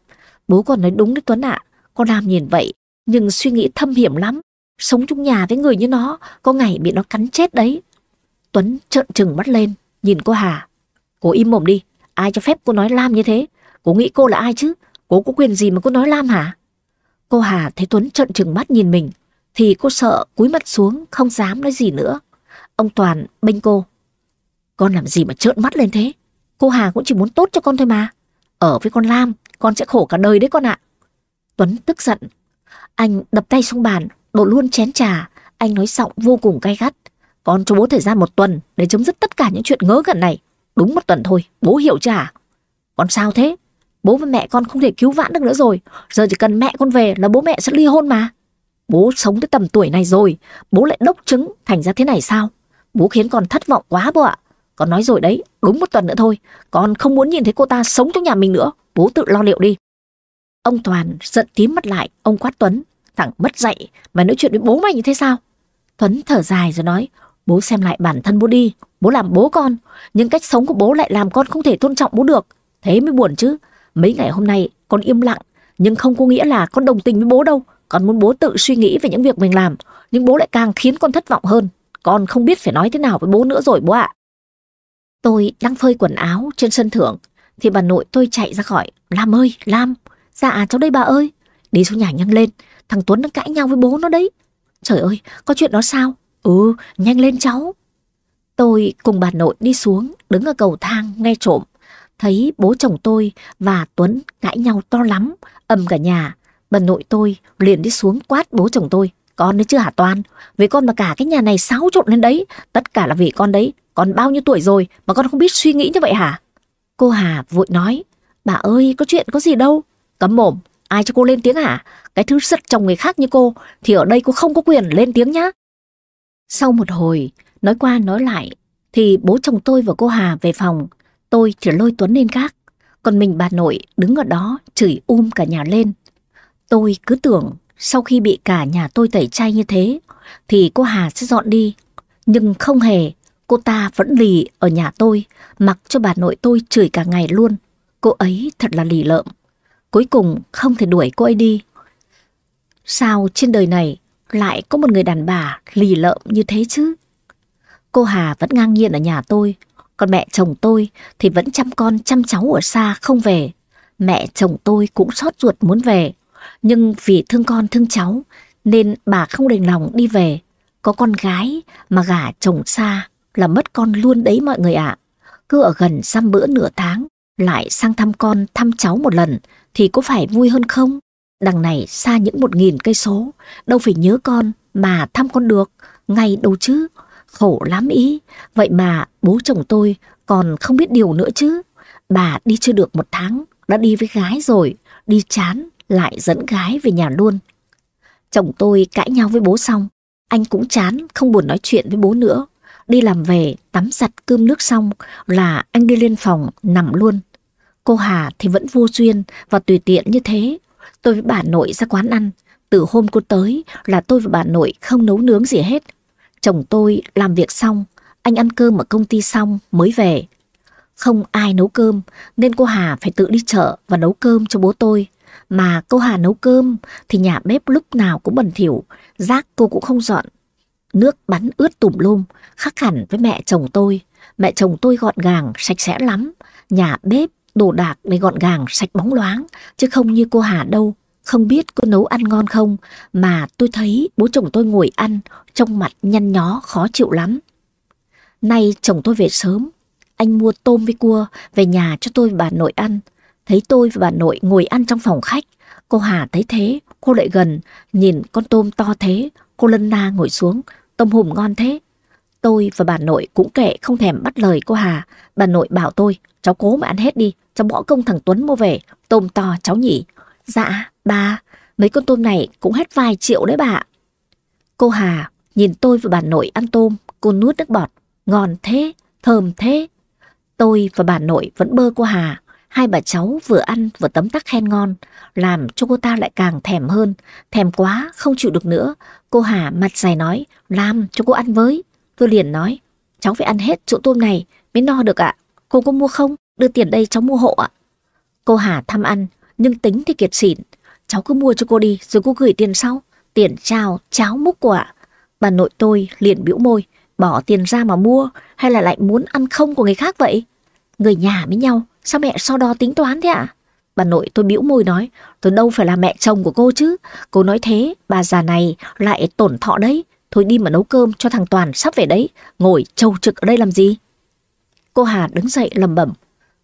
Bố con nói đúng đấy Tuấn ạ. Con Lam nhìn vậy, nhưng suy nghĩ thâm hiểm lắm. Sống chung nhà với người như nó, có ngày bị nó cắn chết đấy. Tuấn trợn trừng mắt lên, nhìn cô Hà. Cô im mồm đi, ai cho phép cô nói Lam như thế? Cô nghĩ cô là ai chứ? Cô có quyền gì mà cô nói Lam hả? Cô Hà thấy Tuấn trợn trừng mắt nhìn mình, thì cô sợ cúi mặt xuống, không dám nói gì nữa. Ông Toàn bênh cô. Con làm gì mà trợn mắt lên thế? Cô Hà cũng chỉ muốn tốt cho con thôi mà. Ở với con Lam, con sẽ khổ cả đời đấy con ạ. Tuấn tức giận. Anh đập tay xuống bàn, đổ luôn chén trà. Anh nói giọng vô cùng gay gắt. Con cho bố thời gian một tuần để chấm dứt tất cả những chuyện ngớ ngẩn này. Đúng một tuần thôi, bố hiểu chưa? Con sao thế? Bố và mẹ con không thể cứu vãn được nữa rồi. Giờ chỉ cần mẹ con về là bố mẹ sẽ ly hôn mà. Bố sống tới tầm tuổi này rồi, bố lại đốc trứng thành ra thế này sao? Bố khiến con thất vọng quá bố ạ. Con nói rồi đấy, đúng một tuần nữa thôi. Con không muốn nhìn thấy cô ta sống trong nhà mình nữa. Bố tự lo liệu đi. Ông Toàn giận tím mắt lại, ông quát Tuấn. thẳng mất dạy, mày nói chuyện với bố mày như thế sao? Tuấn thở dài rồi nói, bố xem lại bản thân bố đi. Bố làm bố con, nhưng cách sống của bố lại làm con không thể tôn trọng bố được. Thế mới buồn chứ. Mấy ngày hôm nay con im lặng, nhưng không có nghĩa là con đồng tình với bố đâu. Con muốn bố tự suy nghĩ về những việc mình làm, nhưng bố lại càng khiến con thất vọng hơn. Con không biết phải nói thế nào với bố nữa rồi bố ạ. Tôi đang phơi quần áo trên sân thượng, thì bà nội tôi chạy ra gọi, Lam ơi, Lam, dạ cháu đây bà ơi. Đi xuống nhà nhanh lên, thằng Tuấn đang cãi nhau với bố nó đấy. Trời ơi, có chuyện đó sao? Ừ, nhanh lên cháu. Tôi cùng bà nội đi xuống, đứng ở cầu thang nghe trộm. Thấy bố chồng tôi và Tuấn cãi nhau to lắm, ầm cả nhà. Bà nội tôi liền đi xuống quát bố chồng tôi. Con đấy chưa hả Toàn? Vì con mà cả cái nhà này xáo trộn lên đấy. Tất cả là vì con đấy. Con bao nhiêu tuổi rồi mà con không biết suy nghĩ như vậy hả? Cô Hà vội nói. Bà ơi, có chuyện có gì đâu. Cấm mồm, ai cho cô lên tiếng hả? Cái thứ sật chồng người khác như cô thì ở đây cô không có quyền lên tiếng nhá. Sau một hồi, nói qua nói lại, thì bố chồng tôi và cô Hà về phòng. Tôi chỉ lôi Tuấn lên gác. Còn mình bà nội đứng ở đó chửi um cả nhà lên. Tôi cứ tưởng sau khi bị cả nhà tôi tẩy chay như thế, thì cô Hà sẽ dọn đi. Nhưng không hề, cô ta vẫn lì ở nhà tôi, mặc cho bà nội tôi chửi cả ngày luôn. Cô ấy thật là lì lợm. Cuối cùng không thể đuổi cô ấy đi. Sao trên đời này lại có một người đàn bà lì lợm như thế chứ? Cô Hà vẫn ngang nhiên ở nhà tôi, còn mẹ chồng tôi thì vẫn chăm con chăm cháu ở xa không về. Mẹ chồng tôi cũng xót ruột muốn về, nhưng vì thương con thương cháu nên bà không đành lòng đi về. Có con gái mà gả chồng xa là mất con luôn đấy mọi người ạ. Cứ ở gần xăm bữa nửa tháng lại sang thăm con thăm cháu một lần thì có phải vui hơn không? Đằng này xa những một nghìn cây số, đâu phải nhớ con mà thăm con được, ngày đâu chứ, khổ lắm ý. Vậy mà bố chồng tôi còn không biết điều nữa chứ. Bà đi chưa được một tháng, đã đi với gái rồi, đi chán lại dẫn gái về nhà luôn. Chồng tôi cãi nhau với bố xong, anh cũng chán, không buồn nói chuyện với bố nữa. Đi làm về, tắm giặt cơm nước xong là anh đi lên phòng, nằm luôn. Cô Hà thì vẫn vô duyên và tùy tiện như thế. Tôi với bà nội ra quán ăn. Từ hôm cô tới là tôi và bà nội không nấu nướng gì hết. Chồng tôi làm việc xong, anh ăn cơm ở công ty xong mới về. Không ai nấu cơm nên cô Hà phải tự đi chợ và nấu cơm cho bố tôi. Mà cô Hà nấu cơm thì nhà bếp lúc nào cũng bẩn thỉu, rác cô cũng không dọn. Nước bắn ướt tùm lum, khác hẳn với mẹ chồng tôi. Mẹ chồng tôi gọn gàng, sạch sẽ lắm. Nhà bếp, đồ đạc để gọn gàng, sạch bóng loáng, chứ không như cô Hà đâu. Không biết cô nấu ăn ngon không, mà tôi thấy bố chồng tôi ngồi ăn, trong mặt nhăn nhó khó chịu lắm. Nay chồng tôi về sớm, anh mua tôm với cua về nhà cho tôi và bà nội ăn. Thấy tôi và bà nội ngồi ăn trong phòng khách, cô Hà thấy thế, cô lại gần, nhìn con tôm to thế, cô lân na ngồi xuống, tôm hùm ngon thế. Tôi và bà nội cũng kệ không thèm bắt lời cô Hà, bà nội bảo tôi, cháu cố mà ăn hết đi, cháu bỏ công thằng Tuấn mua về, tôm to cháu nhỉ. Dạ, bà, mấy con tôm này cũng hết vài triệu đấy bà. Cô Hà nhìn tôi và bà nội ăn tôm, cô nuốt nước bọt, ngon thế, thơm thế. Tôi và bà nội vẫn bơ cô Hà, Hai bà cháu vừa ăn vừa tấm tắc khen ngon, làm cho cô ta lại càng thèm hơn. Thèm quá, không chịu được nữa. Cô Hà mặt dày nói, làm cho cô ăn với. Tôi liền nói, cháu phải ăn hết chỗ tôm này mới no được ạ. Cô có mua không? Đưa tiền đây cháu mua hộ ạ. Cô Hà thăm ăn, nhưng tính thì kiệt xỉn. Cháu cứ mua cho cô đi, rồi cô gửi tiền sau. Tiền trao, cháo múc của ạ. Bà nội tôi liền bĩu môi, bỏ tiền ra mà mua, hay là lại muốn ăn không của người khác vậy? Người nhà với nhau, sao mẹ so đo tính toán thế ạ? Bà nội tôi bĩu môi nói, tôi đâu phải là mẹ chồng của cô chứ. Cô nói thế, bà già này lại tổn thọ đấy. Thôi đi mà nấu cơm cho thằng Toàn sắp về đấy, ngồi trâu trực ở đây làm gì? Cô Hà đứng dậy lầm bẩm,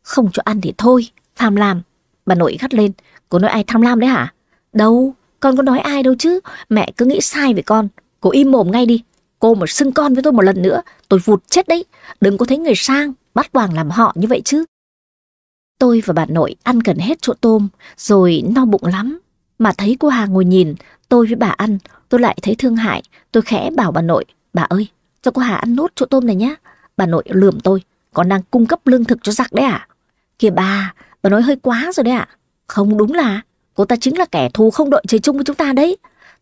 không cho ăn thì thôi, tham lam. Bà nội gắt lên, cô nói ai tham lam đấy hả? Đâu, con có nói ai đâu chứ, mẹ cứ nghĩ sai về con. Cô im mồm ngay đi, cô mà xưng con với tôi một lần nữa, tôi vụt chết đấy. Đừng có thấy người sang, bắt hoàng làm họ như vậy chứ. Tôi và bà nội ăn gần hết chỗ tôm, rồi no bụng lắm. Mà thấy cô Hà ngồi nhìn, tôi với bà ăn, tôi lại thấy thương hại. Tôi khẽ bảo bà nội, bà ơi, cho cô Hà ăn nốt chỗ tôm này nhá. Bà nội lườm tôi, còn đang cung cấp lương thực cho giặc đấy à? Kìa bà, bà nói hơi quá rồi đấy ạ. Không đúng là, cô ta chính là kẻ thù không đội trời chung với chúng ta đấy.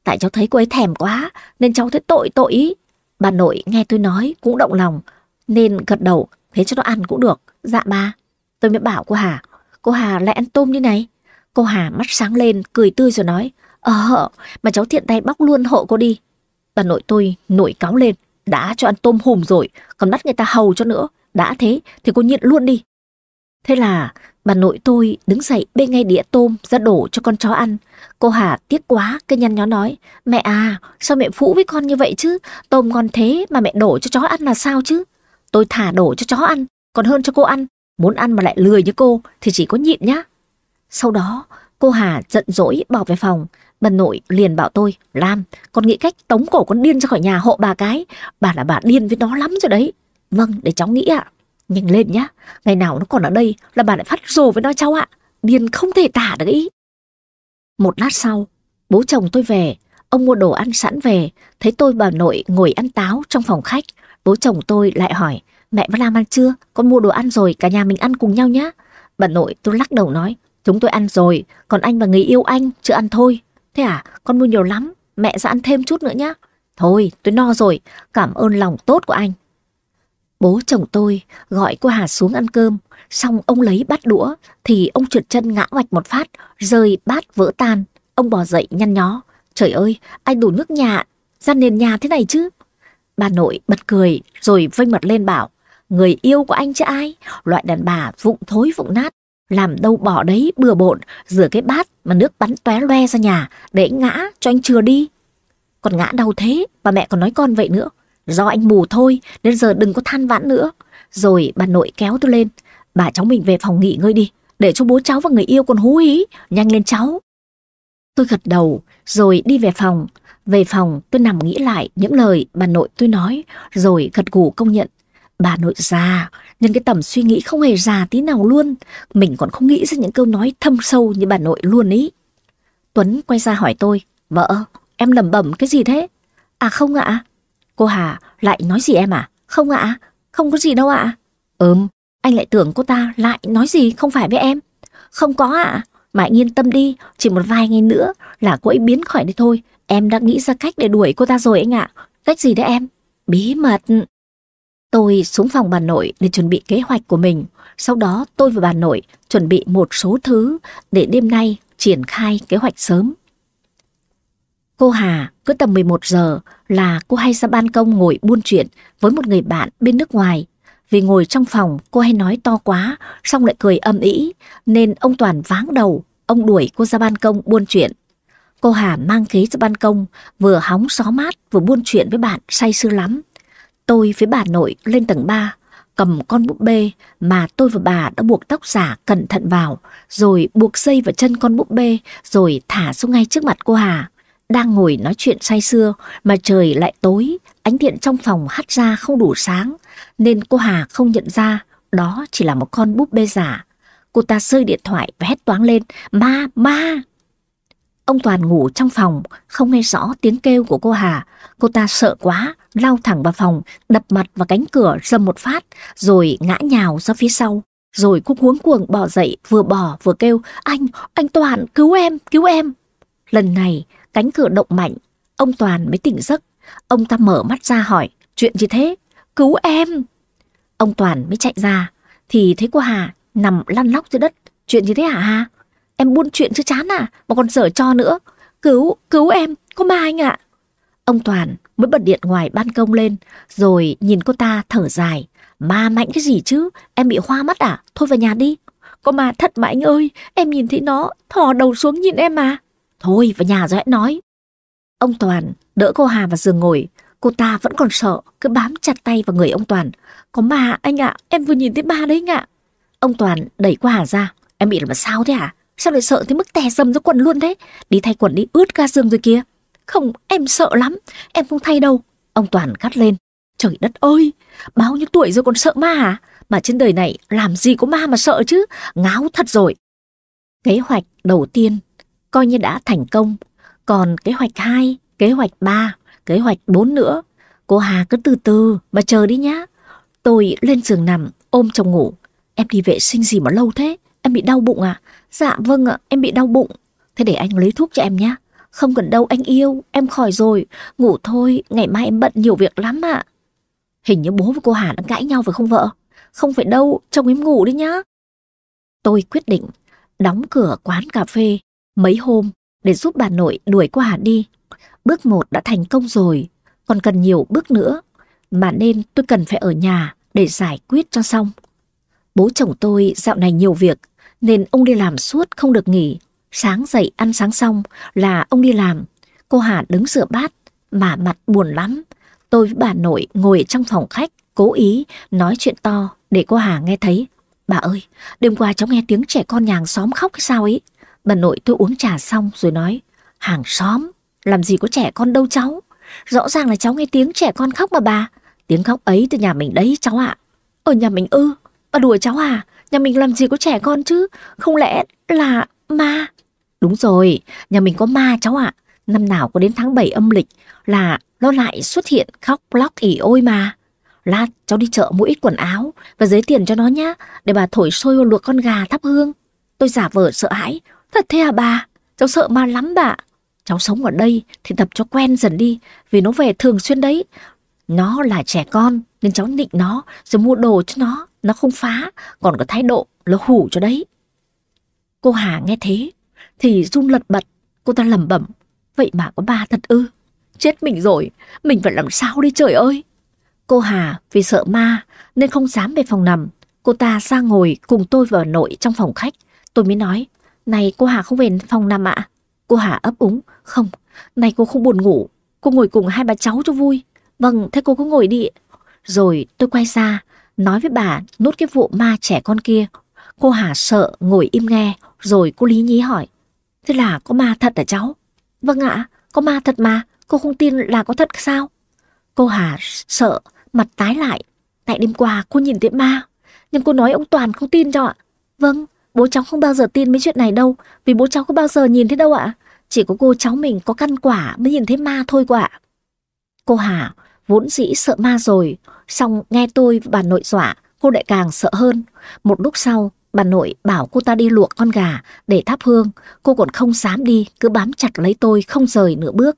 Tại cháu thấy cô ấy thèm quá, nên cháu thấy tội tội ý. Bà nội nghe tôi nói cũng động lòng, nên gật đầu, thế cho nó ăn cũng được. Dạ ba Tôi mới bảo cô Hà, cô Hà lại ăn tôm như này. Cô Hà mắt sáng lên, cười tươi rồi nói, Ờ, mà cháu thiện tay bóc luôn hộ cô đi. Bà nội tôi nổi cáo lên, đã cho ăn tôm hùm rồi, còn bắt người ta hầu cho nữa. Đã thế thì cô nhịn luôn đi. Thế là bà nội tôi đứng dậy bê ngay đĩa tôm ra đổ cho con chó ăn. Cô Hà tiếc quá, cái nhăn nhó nói, mẹ à, sao mẹ phũ với con như vậy chứ? Tôm ngon thế mà mẹ đổ cho chó ăn là sao chứ? Tôi thả đổ cho chó ăn, còn hơn cho cô ăn. Muốn ăn mà lại lười như cô thì chỉ có nhịn nhá. Sau đó, cô Hà giận dỗi bỏ về phòng. Bà nội liền bảo tôi, Lam, con nghĩ cách tống cổ con điên ra khỏi nhà hộ bà cái. Bà là bà điên với nó lắm rồi đấy. Vâng, để cháu nghĩ ạ. Nhanh lên nhá, ngày nào nó còn ở đây là bà lại phát rồ với nó cháu ạ. Điên không thể tả được ý. Một lát sau, bố chồng tôi về, ông mua đồ ăn sẵn về, thấy tôi bà nội ngồi ăn táo trong phòng khách. Bố chồng tôi lại hỏi, mẹ vẫn làm ăn chưa? Con mua đồ ăn rồi, cả nhà mình ăn cùng nhau nhá. Bà nội tôi lắc đầu nói, chúng tôi ăn rồi, còn anh và người yêu anh chưa ăn thôi. Thế à, con mua nhiều lắm, mẹ sẽ ăn thêm chút nữa nhá. Thôi, tôi no rồi, cảm ơn lòng tốt của anh. Bố chồng tôi gọi cô Hà xuống ăn cơm, xong ông lấy bát đũa, thì ông trượt chân ngã hoạch một phát, rơi bát vỡ tan. Ông bò dậy nhăn nhó. Trời ơi, ai đổ nước nhà, ra nền nhà thế này chứ? Bà nội bật cười, rồi vênh mặt lên bảo, người yêu của anh chứ ai? Loại đàn bà vụng thối vụng nát, làm đâu bỏ đấy bừa bộn, rửa cái bát mà nước bắn tóe loe ra nhà, để ngã cho anh chừa đi. Còn ngã đâu thế, bà mẹ còn nói con vậy nữa. Do anh mù thôi, nên giờ đừng có than vãn nữa. Rồi bà nội kéo tôi lên. Bà cháu mình về phòng nghỉ ngơi đi, để cho bố cháu và người yêu còn hú hí. Nhanh lên cháu. Tôi gật đầu, rồi đi về phòng. Về phòng, tôi nằm nghĩ lại những lời bà nội tôi nói, rồi gật gù công nhận. Bà nội già, nhưng cái tầm suy nghĩ không hề già tí nào luôn. Mình còn không nghĩ ra những câu nói thâm sâu như bà nội luôn ý. Tuấn quay ra hỏi tôi, vợ, em lẩm bẩm cái gì thế? À không ạ. Cô Hà lại nói gì em à? Không ạ, không có gì đâu ạ. Ừm, anh lại tưởng cô ta lại nói gì không phải với em. Không có ạ, mà anh yên tâm đi, chỉ một vài ngày nữa là cô ấy biến khỏi đây thôi. Em đã nghĩ ra cách để đuổi cô ta rồi anh ạ. Cách gì đấy em? Bí mật. Tôi xuống phòng bà nội để chuẩn bị kế hoạch của mình. Sau đó tôi và bà nội chuẩn bị một số thứ để đêm nay triển khai kế hoạch sớm. Cô Hà cứ tầm 11 giờ là cô hay ra ban công ngồi buôn chuyện với một người bạn bên nước ngoài. Vì ngồi trong phòng cô hay nói to quá, xong lại cười âm ý, nên ông Toàn váng đầu, ông đuổi cô ra ban công buôn chuyện. Cô Hà mang ghế ra ban công, vừa hóng gió mát vừa buôn chuyện với bạn say sưa lắm. Tôi với bà nội lên tầng 3, cầm con búp bê mà tôi và bà đã buộc tóc giả cẩn thận vào, rồi buộc dây vào chân con búp bê, rồi thả xuống ngay trước mặt cô Hà. Đang ngồi nói chuyện say sưa mà trời lại tối, ánh điện trong phòng hắt ra không đủ sáng, nên cô Hà không nhận ra đó chỉ là một con búp bê giả. Cô ta rơi điện thoại và hét toáng lên, ma, ma. Ông Toàn ngủ trong phòng, không nghe rõ tiếng kêu của cô Hà. Cô ta sợ quá, lao thẳng vào phòng, đập mặt vào cánh cửa râm một phát, rồi ngã nhào ra phía sau. Rồi cô cuống cuồng bỏ dậy, vừa bỏ vừa kêu, anh, anh Toàn, cứu em, cứu em. Lần này, cánh cửa động mạnh, ông Toàn mới tỉnh giấc. Ông ta mở mắt ra hỏi, chuyện gì thế? Cứu em. Ông Toàn mới chạy ra, thì thấy cô Hà nằm lăn lóc dưới đất. Chuyện gì thế hả Hà? Em buôn chuyện chứ chán à, mà còn dở cho nữa. Cứu, cứu em, có ma anh ạ. Ông Toàn mới bật điện ngoài ban công lên, rồi nhìn cô ta thở dài. Ma mạnh cái gì chứ, em bị hoa mắt à? Thôi vào nhà đi. Có ma thật mà anh ơi, em nhìn thấy nó, thò đầu xuống nhìn em mà. Thôi vào nhà rồi hãy nói. Ông Toàn đỡ cô Hà vào giường ngồi, cô ta vẫn còn sợ, cứ bám chặt tay vào người ông Toàn. Có ma anh ạ, em vừa nhìn thấy ma đấy anh ạ. Ông Toàn đẩy cô Hà ra, em bị làm sao thế à? Sao lại sợ tới mức tè dầm ra quần luôn thế? Đi thay quần đi ướt ga giường rồi kìa. Không, em sợ lắm, em không thay đâu. Ông Toàn cắt lên. Trời đất ơi, bao nhiêu tuổi rồi còn sợ ma à? Mà trên đời này làm gì có ma mà sợ chứ, ngáo thật rồi. Kế hoạch đầu tiên coi như đã thành công, còn kế hoạch 2, kế hoạch 3, kế hoạch 4 nữa. Cô Hà cứ từ từ mà chờ đi nhá. Tôi lên giường nằm, ôm chồng ngủ. Em đi vệ sinh gì mà lâu thế? Em bị đau bụng à? Dạ vâng ạ, em bị đau bụng. Thế để anh lấy thuốc cho em nhé. Không cần đâu anh yêu, em khỏi rồi. Ngủ thôi, ngày mai em bận nhiều việc lắm ạ. Hình như bố và cô Hà đang cãi nhau phải không vợ? Không phải đâu, chồng em ngủ đi nhá. Tôi quyết định đóng cửa quán cà phê mấy hôm để giúp bà nội đuổi cô Hà đi. Bước một đã thành công rồi, còn cần nhiều bước nữa. Mà nên tôi cần phải ở nhà để giải quyết cho xong. Bố chồng tôi dạo này nhiều việc, nên ông đi làm suốt không được nghỉ. Sáng dậy ăn sáng xong là ông đi làm. Cô Hà đứng rửa bát, mà mặt buồn lắm. Tôi với bà nội ngồi trong phòng khách, cố ý nói chuyện to để cô Hà nghe thấy. Bà ơi, đêm qua cháu nghe tiếng trẻ con nhà hàng xóm khóc hay sao ấy. Bà nội tôi uống trà xong rồi nói, hàng xóm, làm gì có trẻ con đâu cháu. Rõ ràng là cháu nghe tiếng trẻ con khóc mà bà. Tiếng khóc ấy từ nhà mình đấy cháu ạ. Ở nhà mình ư, bà đùa cháu à, nhà mình làm gì có trẻ con chứ, không lẽ là ma? Đúng rồi, nhà mình có ma cháu ạ. Năm nào có đến tháng 7 âm lịch là nó lại xuất hiện khóc lóc ỉ ôi mà. Lát cháu đi chợ mua ít quần áo và giấy tiền cho nó nhá, để bà thổi sôi luộc con gà thắp hương. Tôi giả vờ sợ hãi. Thật thế à bà? Cháu sợ ma lắm bà. Cháu sống ở đây thì tập cho quen dần đi, vì nó về thường xuyên đấy. Nó là trẻ con nên cháu định nó rồi mua đồ cho nó, nó không phá, còn có thái độ là hủ cho đấy. Cô Hà nghe thế thì run lật bật, cô ta lẩm bẩm, vậy mà có ba thật ư? Chết mình rồi, mình phải làm sao đi trời ơi? Cô Hà vì sợ ma nên không dám về phòng nằm. Cô ta ra ngồi cùng tôi và nội trong phòng khách. Tôi mới nói, này cô Hà không về phòng nằm ạ? Cô Hà ấp úng, không, này cô không buồn ngủ. Cô ngồi cùng hai bà cháu cho vui. Vâng, thế cô cứ ngồi đi. Rồi tôi quay ra, nói với bà nốt cái vụ ma trẻ con kia. Cô Hà sợ ngồi im nghe, rồi cô lý nhí hỏi. Thế là có ma thật hả cháu? Vâng ạ, có ma thật mà, cô không tin là có thật sao? Cô Hà sợ, mặt tái lại. Tại đêm qua cô nhìn thấy ma, nhưng cô nói ông Toàn không tin cho ạ. Vâng, bố cháu không bao giờ tin mấy chuyện này đâu, vì bố cháu có bao giờ nhìn thấy đâu ạ. Chỉ có cô cháu mình có căn quả mới nhìn thấy ma thôi quả. Cô Hà vốn dĩ sợ ma rồi, xong nghe tôi và bà nội dọa, cô lại càng sợ hơn. Một lúc sau, bà nội bảo cô ta đi luộc con gà để thắp hương, cô còn không dám đi, cứ bám chặt lấy tôi không rời nửa bước.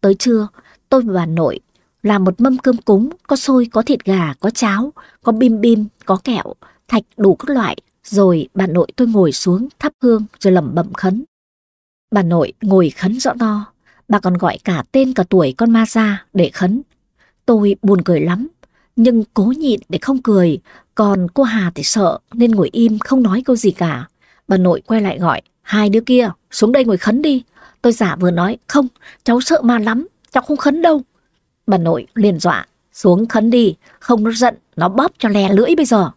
Tới trưa, tôi và bà nội làm một mâm cơm cúng, có xôi, có thịt gà, có cháo, có bim bim, có kẹo, thạch đủ các loại. Rồi bà nội tôi ngồi xuống thắp hương rồi lẩm bẩm khấn. Bà nội ngồi khấn rõ to, bà còn gọi cả tên cả tuổi con ma ra để khấn. Tôi buồn cười lắm, nhưng cố nhịn để không cười, còn cô Hà thì sợ nên ngồi im không nói câu gì cả. Bà nội quay lại gọi, hai đứa kia xuống đây ngồi khấn đi. Tôi giả vừa nói, không, cháu sợ ma lắm, cháu không khấn đâu. Bà nội liền dọa, xuống khấn đi, không nó giận, nó bóp cho lè lưỡi bây giờ.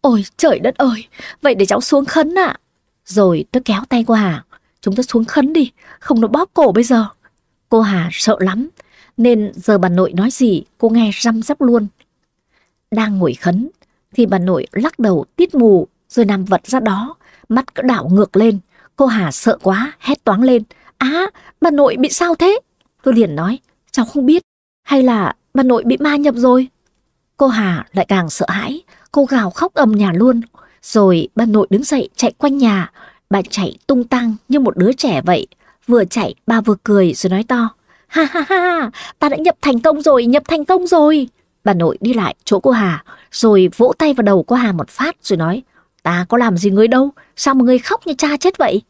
Ôi trời đất ơi, vậy để cháu xuống khấn ạ. Rồi tôi kéo tay cô Hà, chúng ta xuống khấn đi, không nó bóp cổ bây giờ. Cô Hà sợ lắm, nên giờ bà nội nói gì cô nghe răm rắp luôn. Đang ngồi khấn, thì bà nội lắc đầu tiết mù rồi nằm vật ra đó, mắt cứ đảo ngược lên. Cô Hà sợ quá, hét toáng lên. Á, bà nội bị sao thế? Tôi liền nói, cháu không biết, hay là bà nội bị ma nhập rồi? Cô Hà lại càng sợ hãi, cô gào khóc ầm nhà luôn. Rồi bà nội đứng dậy chạy quanh nhà, bà chạy tung tăng như một đứa trẻ vậy. Vừa chạy, bà vừa cười rồi nói to. Ha ha ha, ta đã nhập thành công rồi, nhập thành công rồi. Bà nội đi lại chỗ cô Hà, rồi vỗ tay vào đầu cô Hà một phát rồi nói. Ta có làm gì người đâu, sao mà người khóc như cha chết vậy?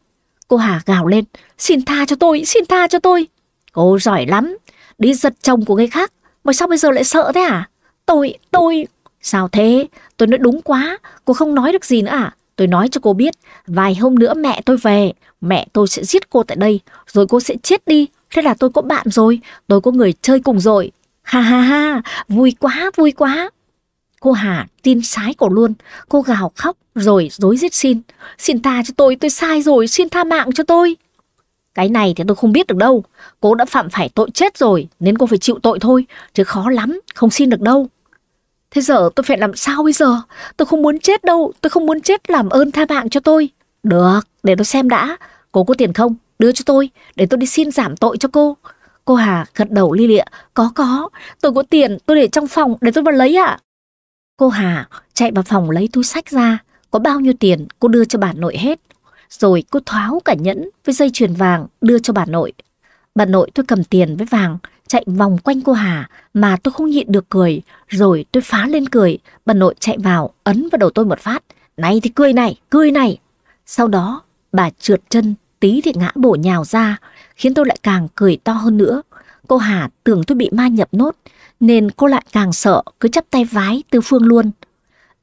Cô Hà gào lên, xin tha cho tôi, xin tha cho tôi. Cô giỏi lắm, đi giật chồng của người khác, mà sao bây giờ lại sợ thế à? Tôi, tôi... Sao thế? Tôi nói đúng quá, cô không nói được gì nữa à? Tôi nói cho cô biết, vài hôm nữa mẹ tôi về, mẹ tôi sẽ giết cô tại đây, rồi cô sẽ chết đi. Thế là tôi có bạn rồi, tôi có người chơi cùng rồi. Ha ha ha, vui quá, vui quá. Cô Hà tin sái cổ luôn, cô gào khóc rồi dối giết xin. Xin tha cho tôi, tôi sai rồi, xin tha mạng cho tôi. Cái này thì tôi không biết được đâu, cô đã phạm phải tội chết rồi nên cô phải chịu tội thôi, chứ khó lắm, không xin được đâu. Thế giờ tôi phải làm sao bây giờ? Tôi không muốn chết đâu, tôi không muốn chết làm ơn tha mạng cho tôi. Được, để tôi xem đã. Cô có tiền không? Đưa cho tôi, để tôi đi xin giảm tội cho cô. Cô Hà gật đầu li lịa. Có có, tôi có tiền, tôi để trong phòng để tôi vào lấy ạ. Cô Hà chạy vào phòng lấy túi sách ra. Có bao nhiêu tiền cô đưa cho bà nội hết. Rồi cô tháo cả nhẫn với dây chuyền vàng đưa cho bà nội. Bà nội tôi cầm tiền với vàng, chạy vòng quanh cô Hà mà tôi không nhịn được cười. Rồi tôi phá lên cười, bà nội chạy vào, ấn vào đầu tôi một phát. Này thì cười này, cười này. Sau đó, bà trượt chân, tí thì ngã bổ nhào ra, khiến tôi lại càng cười to hơn nữa. Cô Hà tưởng tôi bị ma nhập nốt, nên cô lại càng sợ, cứ chắp tay vái tư phương luôn.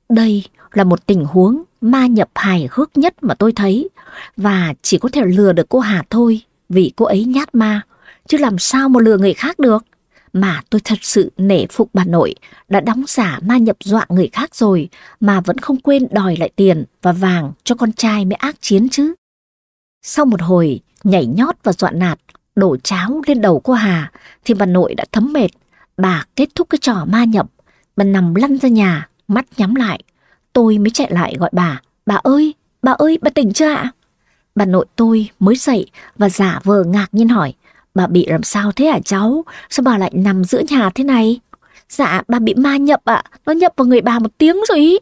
Đây là một tình huống ma nhập hài hước nhất mà tôi thấy, và chỉ có thể lừa được cô Hà thôi, vì cô ấy nhát ma, chứ làm sao mà lừa người khác được. Mà tôi thật sự nể phục bà nội, đã đóng giả ma nhập dọa người khác rồi, mà vẫn không quên đòi lại tiền và vàng cho con trai mới ác chiến chứ. Sau một hồi nhảy nhót và dọa nạt, đổ cháo lên đầu cô Hà, thì bà nội đã thấm mệt. Bà kết thúc cái trò ma nhập, bà nằm lăn ra nhà, mắt nhắm lại. Tôi mới chạy lại gọi bà, bà ơi, bà ơi, bà tỉnh chưa ạ? Bà nội tôi mới dậy và giả vờ ngạc nhiên hỏi, bà bị làm sao thế hả cháu? Sao bà lại nằm giữa nhà thế này? Dạ, bà bị ma nhập ạ, nó nhập vào người bà một tiếng rồi ý.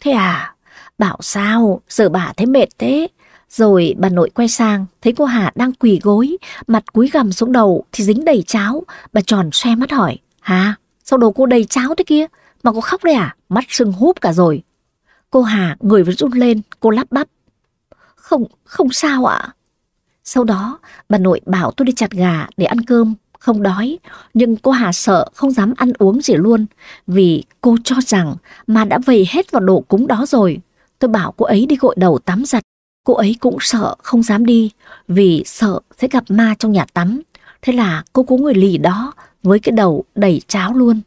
Thế à? Bảo sao, giờ bà thấy mệt thế? Rồi bà nội quay sang, thấy cô Hà đang quỳ gối, mặt cúi gằm xuống đầu thì dính đầy cháo. Bà tròn xoe mắt hỏi, Hà, sao đầu cô đầy cháo thế kia? Mà cô khóc đấy à? Mắt sưng húp cả rồi. Cô Hà người vẫn run lên, cô lắp bắp. Không, không sao ạ. Sau đó, bà nội bảo tôi đi chặt gà để ăn cơm, không đói. Nhưng cô Hà sợ không dám ăn uống gì luôn, vì cô cho rằng mà đã vầy hết vào đồ cúng đó rồi. Tôi bảo cô ấy đi gội đầu tắm giặt Cô ấy cũng sợ không dám đi vì sợ sẽ gặp ma trong nhà tắm. Thế là cô cố người lì đó với cái đầu đầy cháo luôn.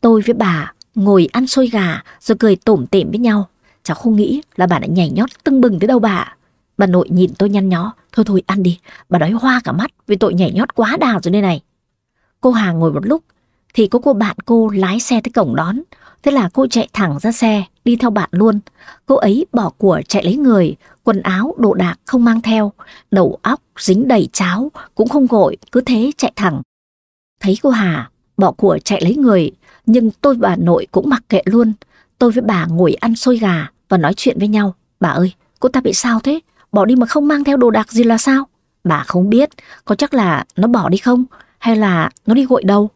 Tôi với bà ngồi ăn xôi gà rồi cười tủm tỉm với nhau. Cháu không nghĩ là bà đã nhảy nhót tưng bừng tới đâu bà. Bà nội nhìn tôi nhăn nhó. Thôi thôi ăn đi, bà đói hoa cả mắt vì tội nhảy nhót quá đà rồi đây này. Cô Hà ngồi một lúc thì có cô bạn cô lái xe tới cổng đón. Thế là cô chạy thẳng ra xe, đi theo bạn luôn. Cô ấy bỏ của chạy lấy người, quần áo, đồ đạc không mang theo, đầu óc dính đầy cháo, cũng không gội, cứ thế chạy thẳng. Thấy cô Hà bỏ của chạy lấy người, nhưng tôi và nội cũng mặc kệ luôn. Tôi với bà ngồi ăn xôi gà và nói chuyện với nhau. Bà ơi, cô ta bị sao thế? Bỏ đi mà không mang theo đồ đạc gì là sao? Bà không biết, có chắc là nó bỏ đi không? Hay là nó đi gội đầu?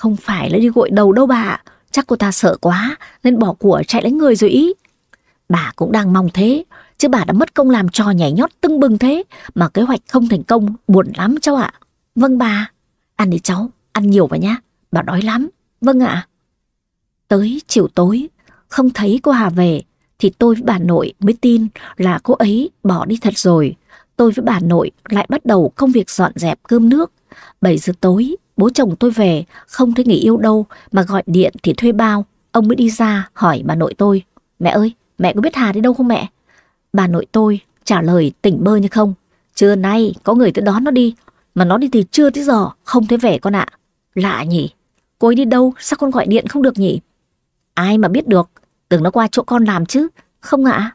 Không phải là đi gội đầu đâu bà, chắc cô ta sợ quá nên bỏ của chạy lấy người rồi ý. Bà cũng đang mong thế, chứ bà đã mất công làm trò nhảy nhót tưng bừng thế mà kế hoạch không thành công, buồn lắm cháu ạ. Vâng bà, ăn đi cháu, ăn nhiều vào nhá, bà đói lắm. Vâng ạ. Tới chiều tối, không thấy cô Hà về, thì tôi với bà nội mới tin là cô ấy bỏ đi thật rồi. Tôi với bà nội lại bắt đầu công việc dọn dẹp cơm nước. 7 giờ tối, bố chồng tôi về, không thấy người yêu đâu, mà gọi điện thì thuê bao. Ông mới đi ra hỏi bà nội tôi, mẹ ơi, mẹ có biết Hà đi đâu không mẹ? Bà nội tôi trả lời tỉnh bơ như không. Trưa nay có người tới đón nó đi, mà nó đi từ trưa tới giờ không thấy về con ạ. Lạ nhỉ, cô ấy đi đâu sao con gọi điện không được nhỉ? Ai mà biết được, tưởng nó qua chỗ con làm chứ, không ạ?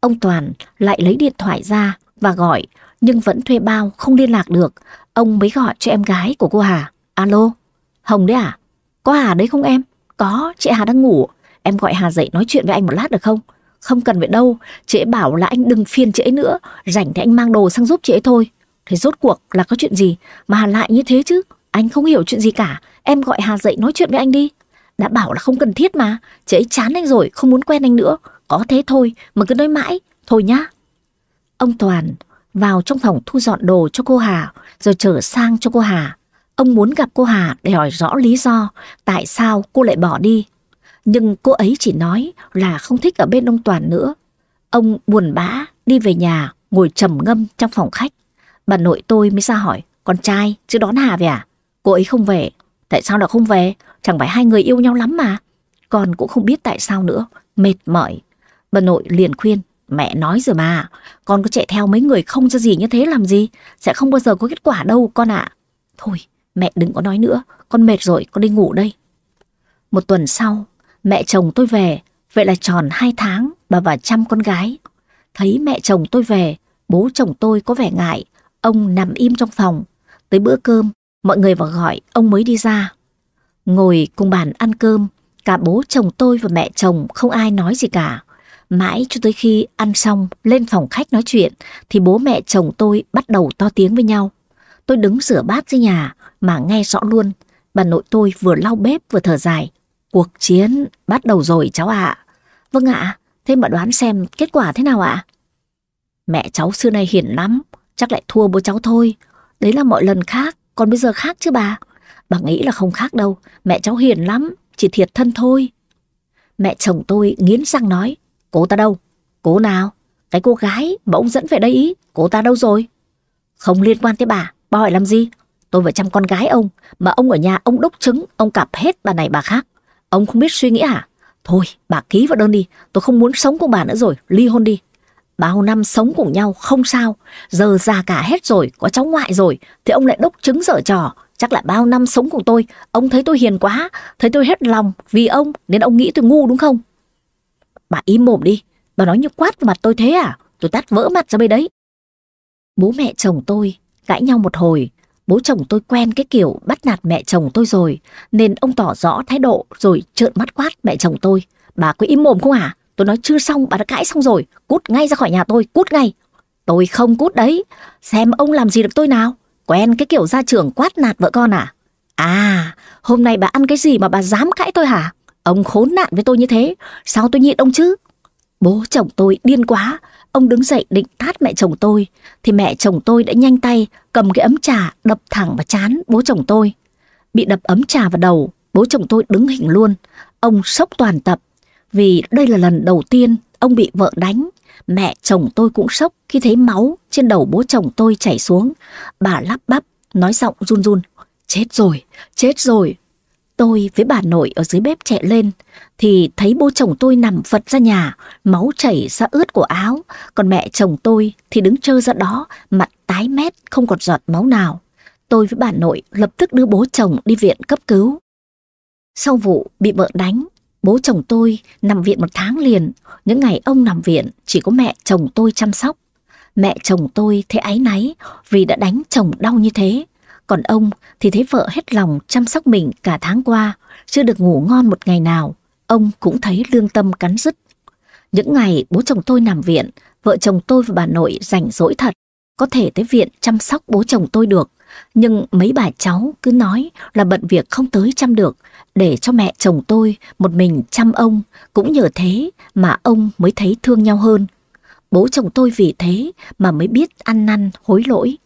Ông Toàn lại lấy điện thoại ra và gọi, nhưng vẫn thuê bao không liên lạc được. Ông mới gọi cho em gái của cô Hà. Alo, Hồng đấy à? Có Hà đấy không em? Có, chị Hà đang ngủ. Em gọi Hà dậy nói chuyện với anh một lát được không? Không cần phải đâu, chị ấy bảo là anh đừng phiền chị ấy nữa, rảnh thì anh mang đồ sang giúp chị ấy thôi. Thế rốt cuộc là có chuyện gì mà Hà lại như thế chứ? Anh không hiểu chuyện gì cả, em gọi Hà dậy nói chuyện với anh đi. Đã bảo là không cần thiết mà, chị ấy chán anh rồi, không muốn quen anh nữa. Có thế thôi, mà cứ nói mãi, thôi nhá. Ông Toàn vào trong phòng thu dọn đồ cho cô Hà, rồi trở sang cho cô Hà. Ông muốn gặp cô Hà để hỏi rõ lý do tại sao cô lại bỏ đi. Nhưng cô ấy chỉ nói là không thích ở bên ông Toàn nữa. Ông buồn bã đi về nhà ngồi trầm ngâm trong phòng khách. Bà nội tôi mới ra hỏi, con trai chứ đón Hà về à? Cô ấy không về. Tại sao lại không về? Chẳng phải hai người yêu nhau lắm mà. Con cũng không biết tại sao nữa. Mệt mỏi. Bà nội liền khuyên, mẹ nói rồi mà. Con có chạy theo mấy người không cho gì như thế làm gì? Sẽ không bao giờ có kết quả đâu con ạ. Thôi, mẹ đừng có nói nữa. Con mệt rồi, con đi ngủ đây. Một tuần sau, mẹ chồng tôi về. Vậy là tròn hai tháng bà và chăm con gái. Thấy mẹ chồng tôi về, bố chồng tôi có vẻ ngại. Ông nằm im trong phòng. Tới bữa cơm, mọi người vào gọi, ông mới đi ra. Ngồi cùng bàn ăn cơm, cả bố chồng tôi và mẹ chồng không ai nói gì cả. Mãi cho tới khi ăn xong lên phòng khách nói chuyện thì bố mẹ chồng tôi bắt đầu to tiếng với nhau. Tôi đứng rửa bát dưới nhà mà nghe rõ luôn. Bà nội tôi vừa lau bếp vừa thở dài. Cuộc chiến bắt đầu rồi cháu ạ. Vâng ạ, thế mà đoán xem kết quả thế nào ạ? Mẹ cháu xưa nay hiền lắm, chắc lại thua bố cháu thôi. Đấy là mọi lần khác, còn bây giờ khác chứ bà. Bà nghĩ là không khác đâu, mẹ cháu hiền lắm, chỉ thiệt thân thôi. Mẹ chồng tôi nghiến răng nói, cô ta đâu? Cô nào? Cái cô gái mà ông dẫn về đây ý, cô ta đâu rồi? Không liên quan tới bà, bà hỏi làm gì? Tôi phải chăm con gái ông, mà ông ở nhà ông đốc trứng, ông cặp hết bà này bà khác. Ông không biết suy nghĩ à? Thôi, bà ký vào đơn đi, tôi không muốn sống cùng bà nữa rồi, ly hôn đi. Bao năm sống cùng nhau không sao, giờ già cả hết rồi, có cháu ngoại rồi, thì ông lại đốc trứng dở trò. Chắc là bao năm sống cùng tôi, ông thấy tôi hiền quá, thấy tôi hết lòng vì ông, nên ông nghĩ tôi ngu đúng không? Bà im mồm đi, bà nói như quát vào mặt tôi thế à? Tôi tát vỡ mặt ra bên đấy. Bố mẹ chồng tôi cãi nhau một hồi, bố chồng tôi quen cái kiểu bắt nạt mẹ chồng tôi rồi, nên ông tỏ rõ thái độ rồi trợn mắt quát mẹ chồng tôi. Bà có im mồm không à Tôi nói chưa xong, bà đã cãi xong rồi, cút ngay ra khỏi nhà tôi, cút ngay. Tôi không cút đấy, xem ông làm gì được tôi nào. Quen cái kiểu gia trưởng quát nạt vợ con à? À, hôm nay bà ăn cái gì mà bà dám cãi tôi hả? Ông khốn nạn với tôi như thế, sao tôi nhịn ông chứ? Bố chồng tôi điên quá, ông đứng dậy định tát mẹ chồng tôi, thì mẹ chồng tôi đã nhanh tay cầm cái ấm trà đập thẳng vào chán bố chồng tôi. Bị đập ấm trà vào đầu, bố chồng tôi đứng hình luôn. Ông sốc toàn tập, vì đây là lần đầu tiên ông bị vợ đánh. Mẹ chồng tôi cũng sốc khi thấy máu trên đầu bố chồng tôi chảy xuống. Bà lắp bắp, nói giọng run run. Chết rồi, chết rồi. Tôi với bà nội ở dưới bếp chạy lên, thì thấy bố chồng tôi nằm vật ra nhà, máu chảy ra ướt của áo, còn mẹ chồng tôi thì đứng trơ ra đó, mặt tái mét, không còn giọt máu nào. Tôi với bà nội lập tức đưa bố chồng đi viện cấp cứu. Sau vụ bị vợ đánh, bố chồng tôi nằm viện một tháng liền, những ngày ông nằm viện chỉ có mẹ chồng tôi chăm sóc. Mẹ chồng tôi thấy áy náy vì đã đánh chồng đau như thế, còn ông thì thấy vợ hết lòng chăm sóc mình cả tháng qua, chưa được ngủ ngon một ngày nào. Ông cũng thấy lương tâm cắn rứt. Những ngày bố chồng tôi nằm viện, vợ chồng tôi và bà nội rảnh rỗi thật. Có thể tới viện chăm sóc bố chồng tôi được. Nhưng mấy bà cháu cứ nói là bận việc không tới chăm được, để cho mẹ chồng tôi một mình chăm ông. Cũng nhờ thế mà ông mới thấy thương nhau hơn. Bố chồng tôi vì thế mà mới biết ăn năn hối lỗi.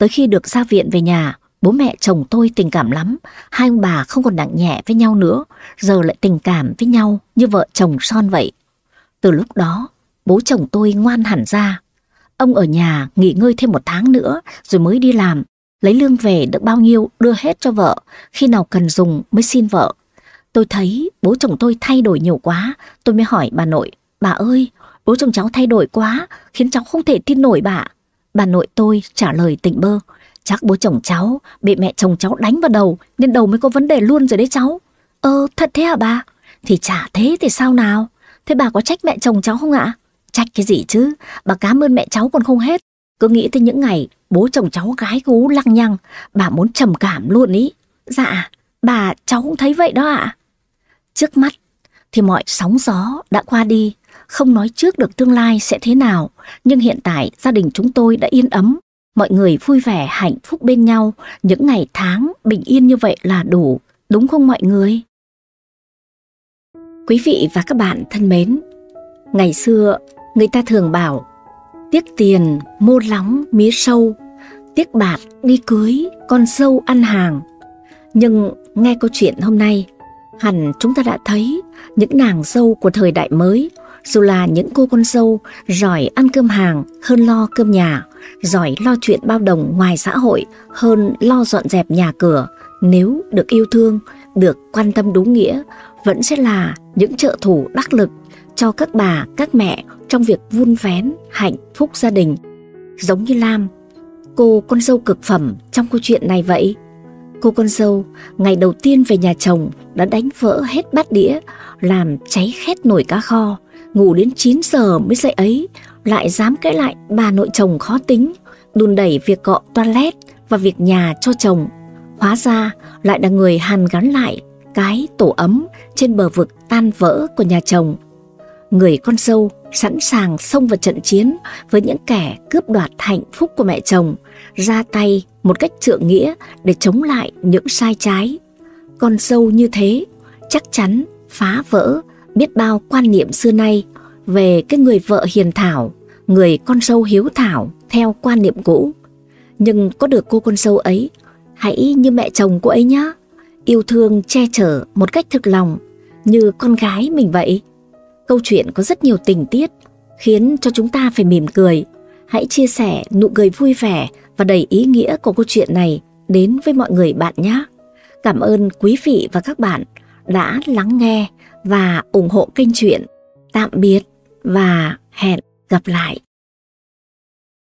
Tới khi được ra viện về nhà, bố mẹ chồng tôi tình cảm lắm, hai ông bà không còn nặng nhẹ với nhau nữa, giờ lại tình cảm với nhau như vợ chồng son vậy. Từ lúc đó, bố chồng tôi ngoan hẳn ra. Ông ở nhà nghỉ ngơi thêm một tháng nữa rồi mới đi làm, lấy lương về được bao nhiêu đưa hết cho vợ, khi nào cần dùng mới xin vợ. Tôi thấy bố chồng tôi thay đổi nhiều quá, tôi mới hỏi bà nội, bà ơi, bố chồng cháu thay đổi quá, khiến cháu không thể tin nổi bà. Bà nội tôi trả lời tỉnh bơ. Chắc bố chồng cháu bị mẹ chồng cháu đánh vào đầu nên đầu mới có vấn đề luôn rồi đấy cháu. Ơ thật thế hả bà? Thì chả thế thì sao nào? Thế bà có trách mẹ chồng cháu không ạ? Trách cái gì chứ? Bà cảm ơn mẹ cháu còn không hết. Cứ nghĩ tới những ngày bố chồng cháu gái gú lăng nhăng, bà muốn trầm cảm luôn ý. Dạ, bà cháu cũng thấy vậy đó ạ. Trước mắt thì mọi sóng gió đã qua đi, không nói trước được tương lai sẽ thế nào, nhưng hiện tại gia đình chúng tôi đã yên ấm, mọi người vui vẻ hạnh phúc bên nhau, những ngày tháng bình yên như vậy là đủ, đúng không mọi người? Quý vị và các bạn thân mến, ngày xưa người ta thường bảo tiếc tiền mua lóng mía sâu, tiếc bạc đi cưới con sâu ăn hàng. Nhưng nghe câu chuyện hôm nay, hẳn chúng ta đã thấy những nàng dâu của thời đại mới, dù là những cô con dâu giỏi ăn cơm hàng hơn lo cơm nhà, giỏi lo chuyện bao đồng ngoài xã hội hơn lo dọn dẹp nhà cửa, nếu được yêu thương, được quan tâm đúng nghĩa, vẫn sẽ là những trợ thủ đắc lực cho các bà, các mẹ trong việc vun vén hạnh phúc gia đình. Giống như Lam, cô con dâu cực phẩm trong câu chuyện này vậy. Cô con dâu ngày đầu tiên về nhà chồng đã đánh vỡ hết bát đĩa, làm cháy khét nồi cá kho, ngủ đến 9 giờ mới dậy ấy, lại dám cãi lại bà nội chồng khó tính, đùn đẩy việc cọ toilet và việc nhà cho chồng. Hóa ra lại là người hàn gắn lại cái tổ ấm trên bờ vực tan vỡ của nhà chồng. Người con dâu sẵn sàng xông vào trận chiến với những kẻ cướp đoạt hạnh phúc của mẹ chồng, ra tay một cách trượng nghĩa để chống lại những sai trái. Con dâu như thế chắc chắn phá vỡ biết bao quan niệm xưa nay về cái người vợ hiền thảo, người con sâu hiếu thảo theo quan niệm cũ. Nhưng có được cô con sâu ấy, hãy như mẹ chồng cô ấy nhé, yêu thương che chở một cách thực lòng như con gái mình vậy. Câu chuyện có rất nhiều tình tiết khiến cho chúng ta phải mỉm cười. Hãy chia sẻ nụ cười vui vẻ và đầy ý nghĩa của câu chuyện này đến với mọi người bạn nhé. Cảm ơn quý vị và các bạn đã lắng nghe và ủng hộ kênh truyện. Tạm biệt và hẹn gặp lại.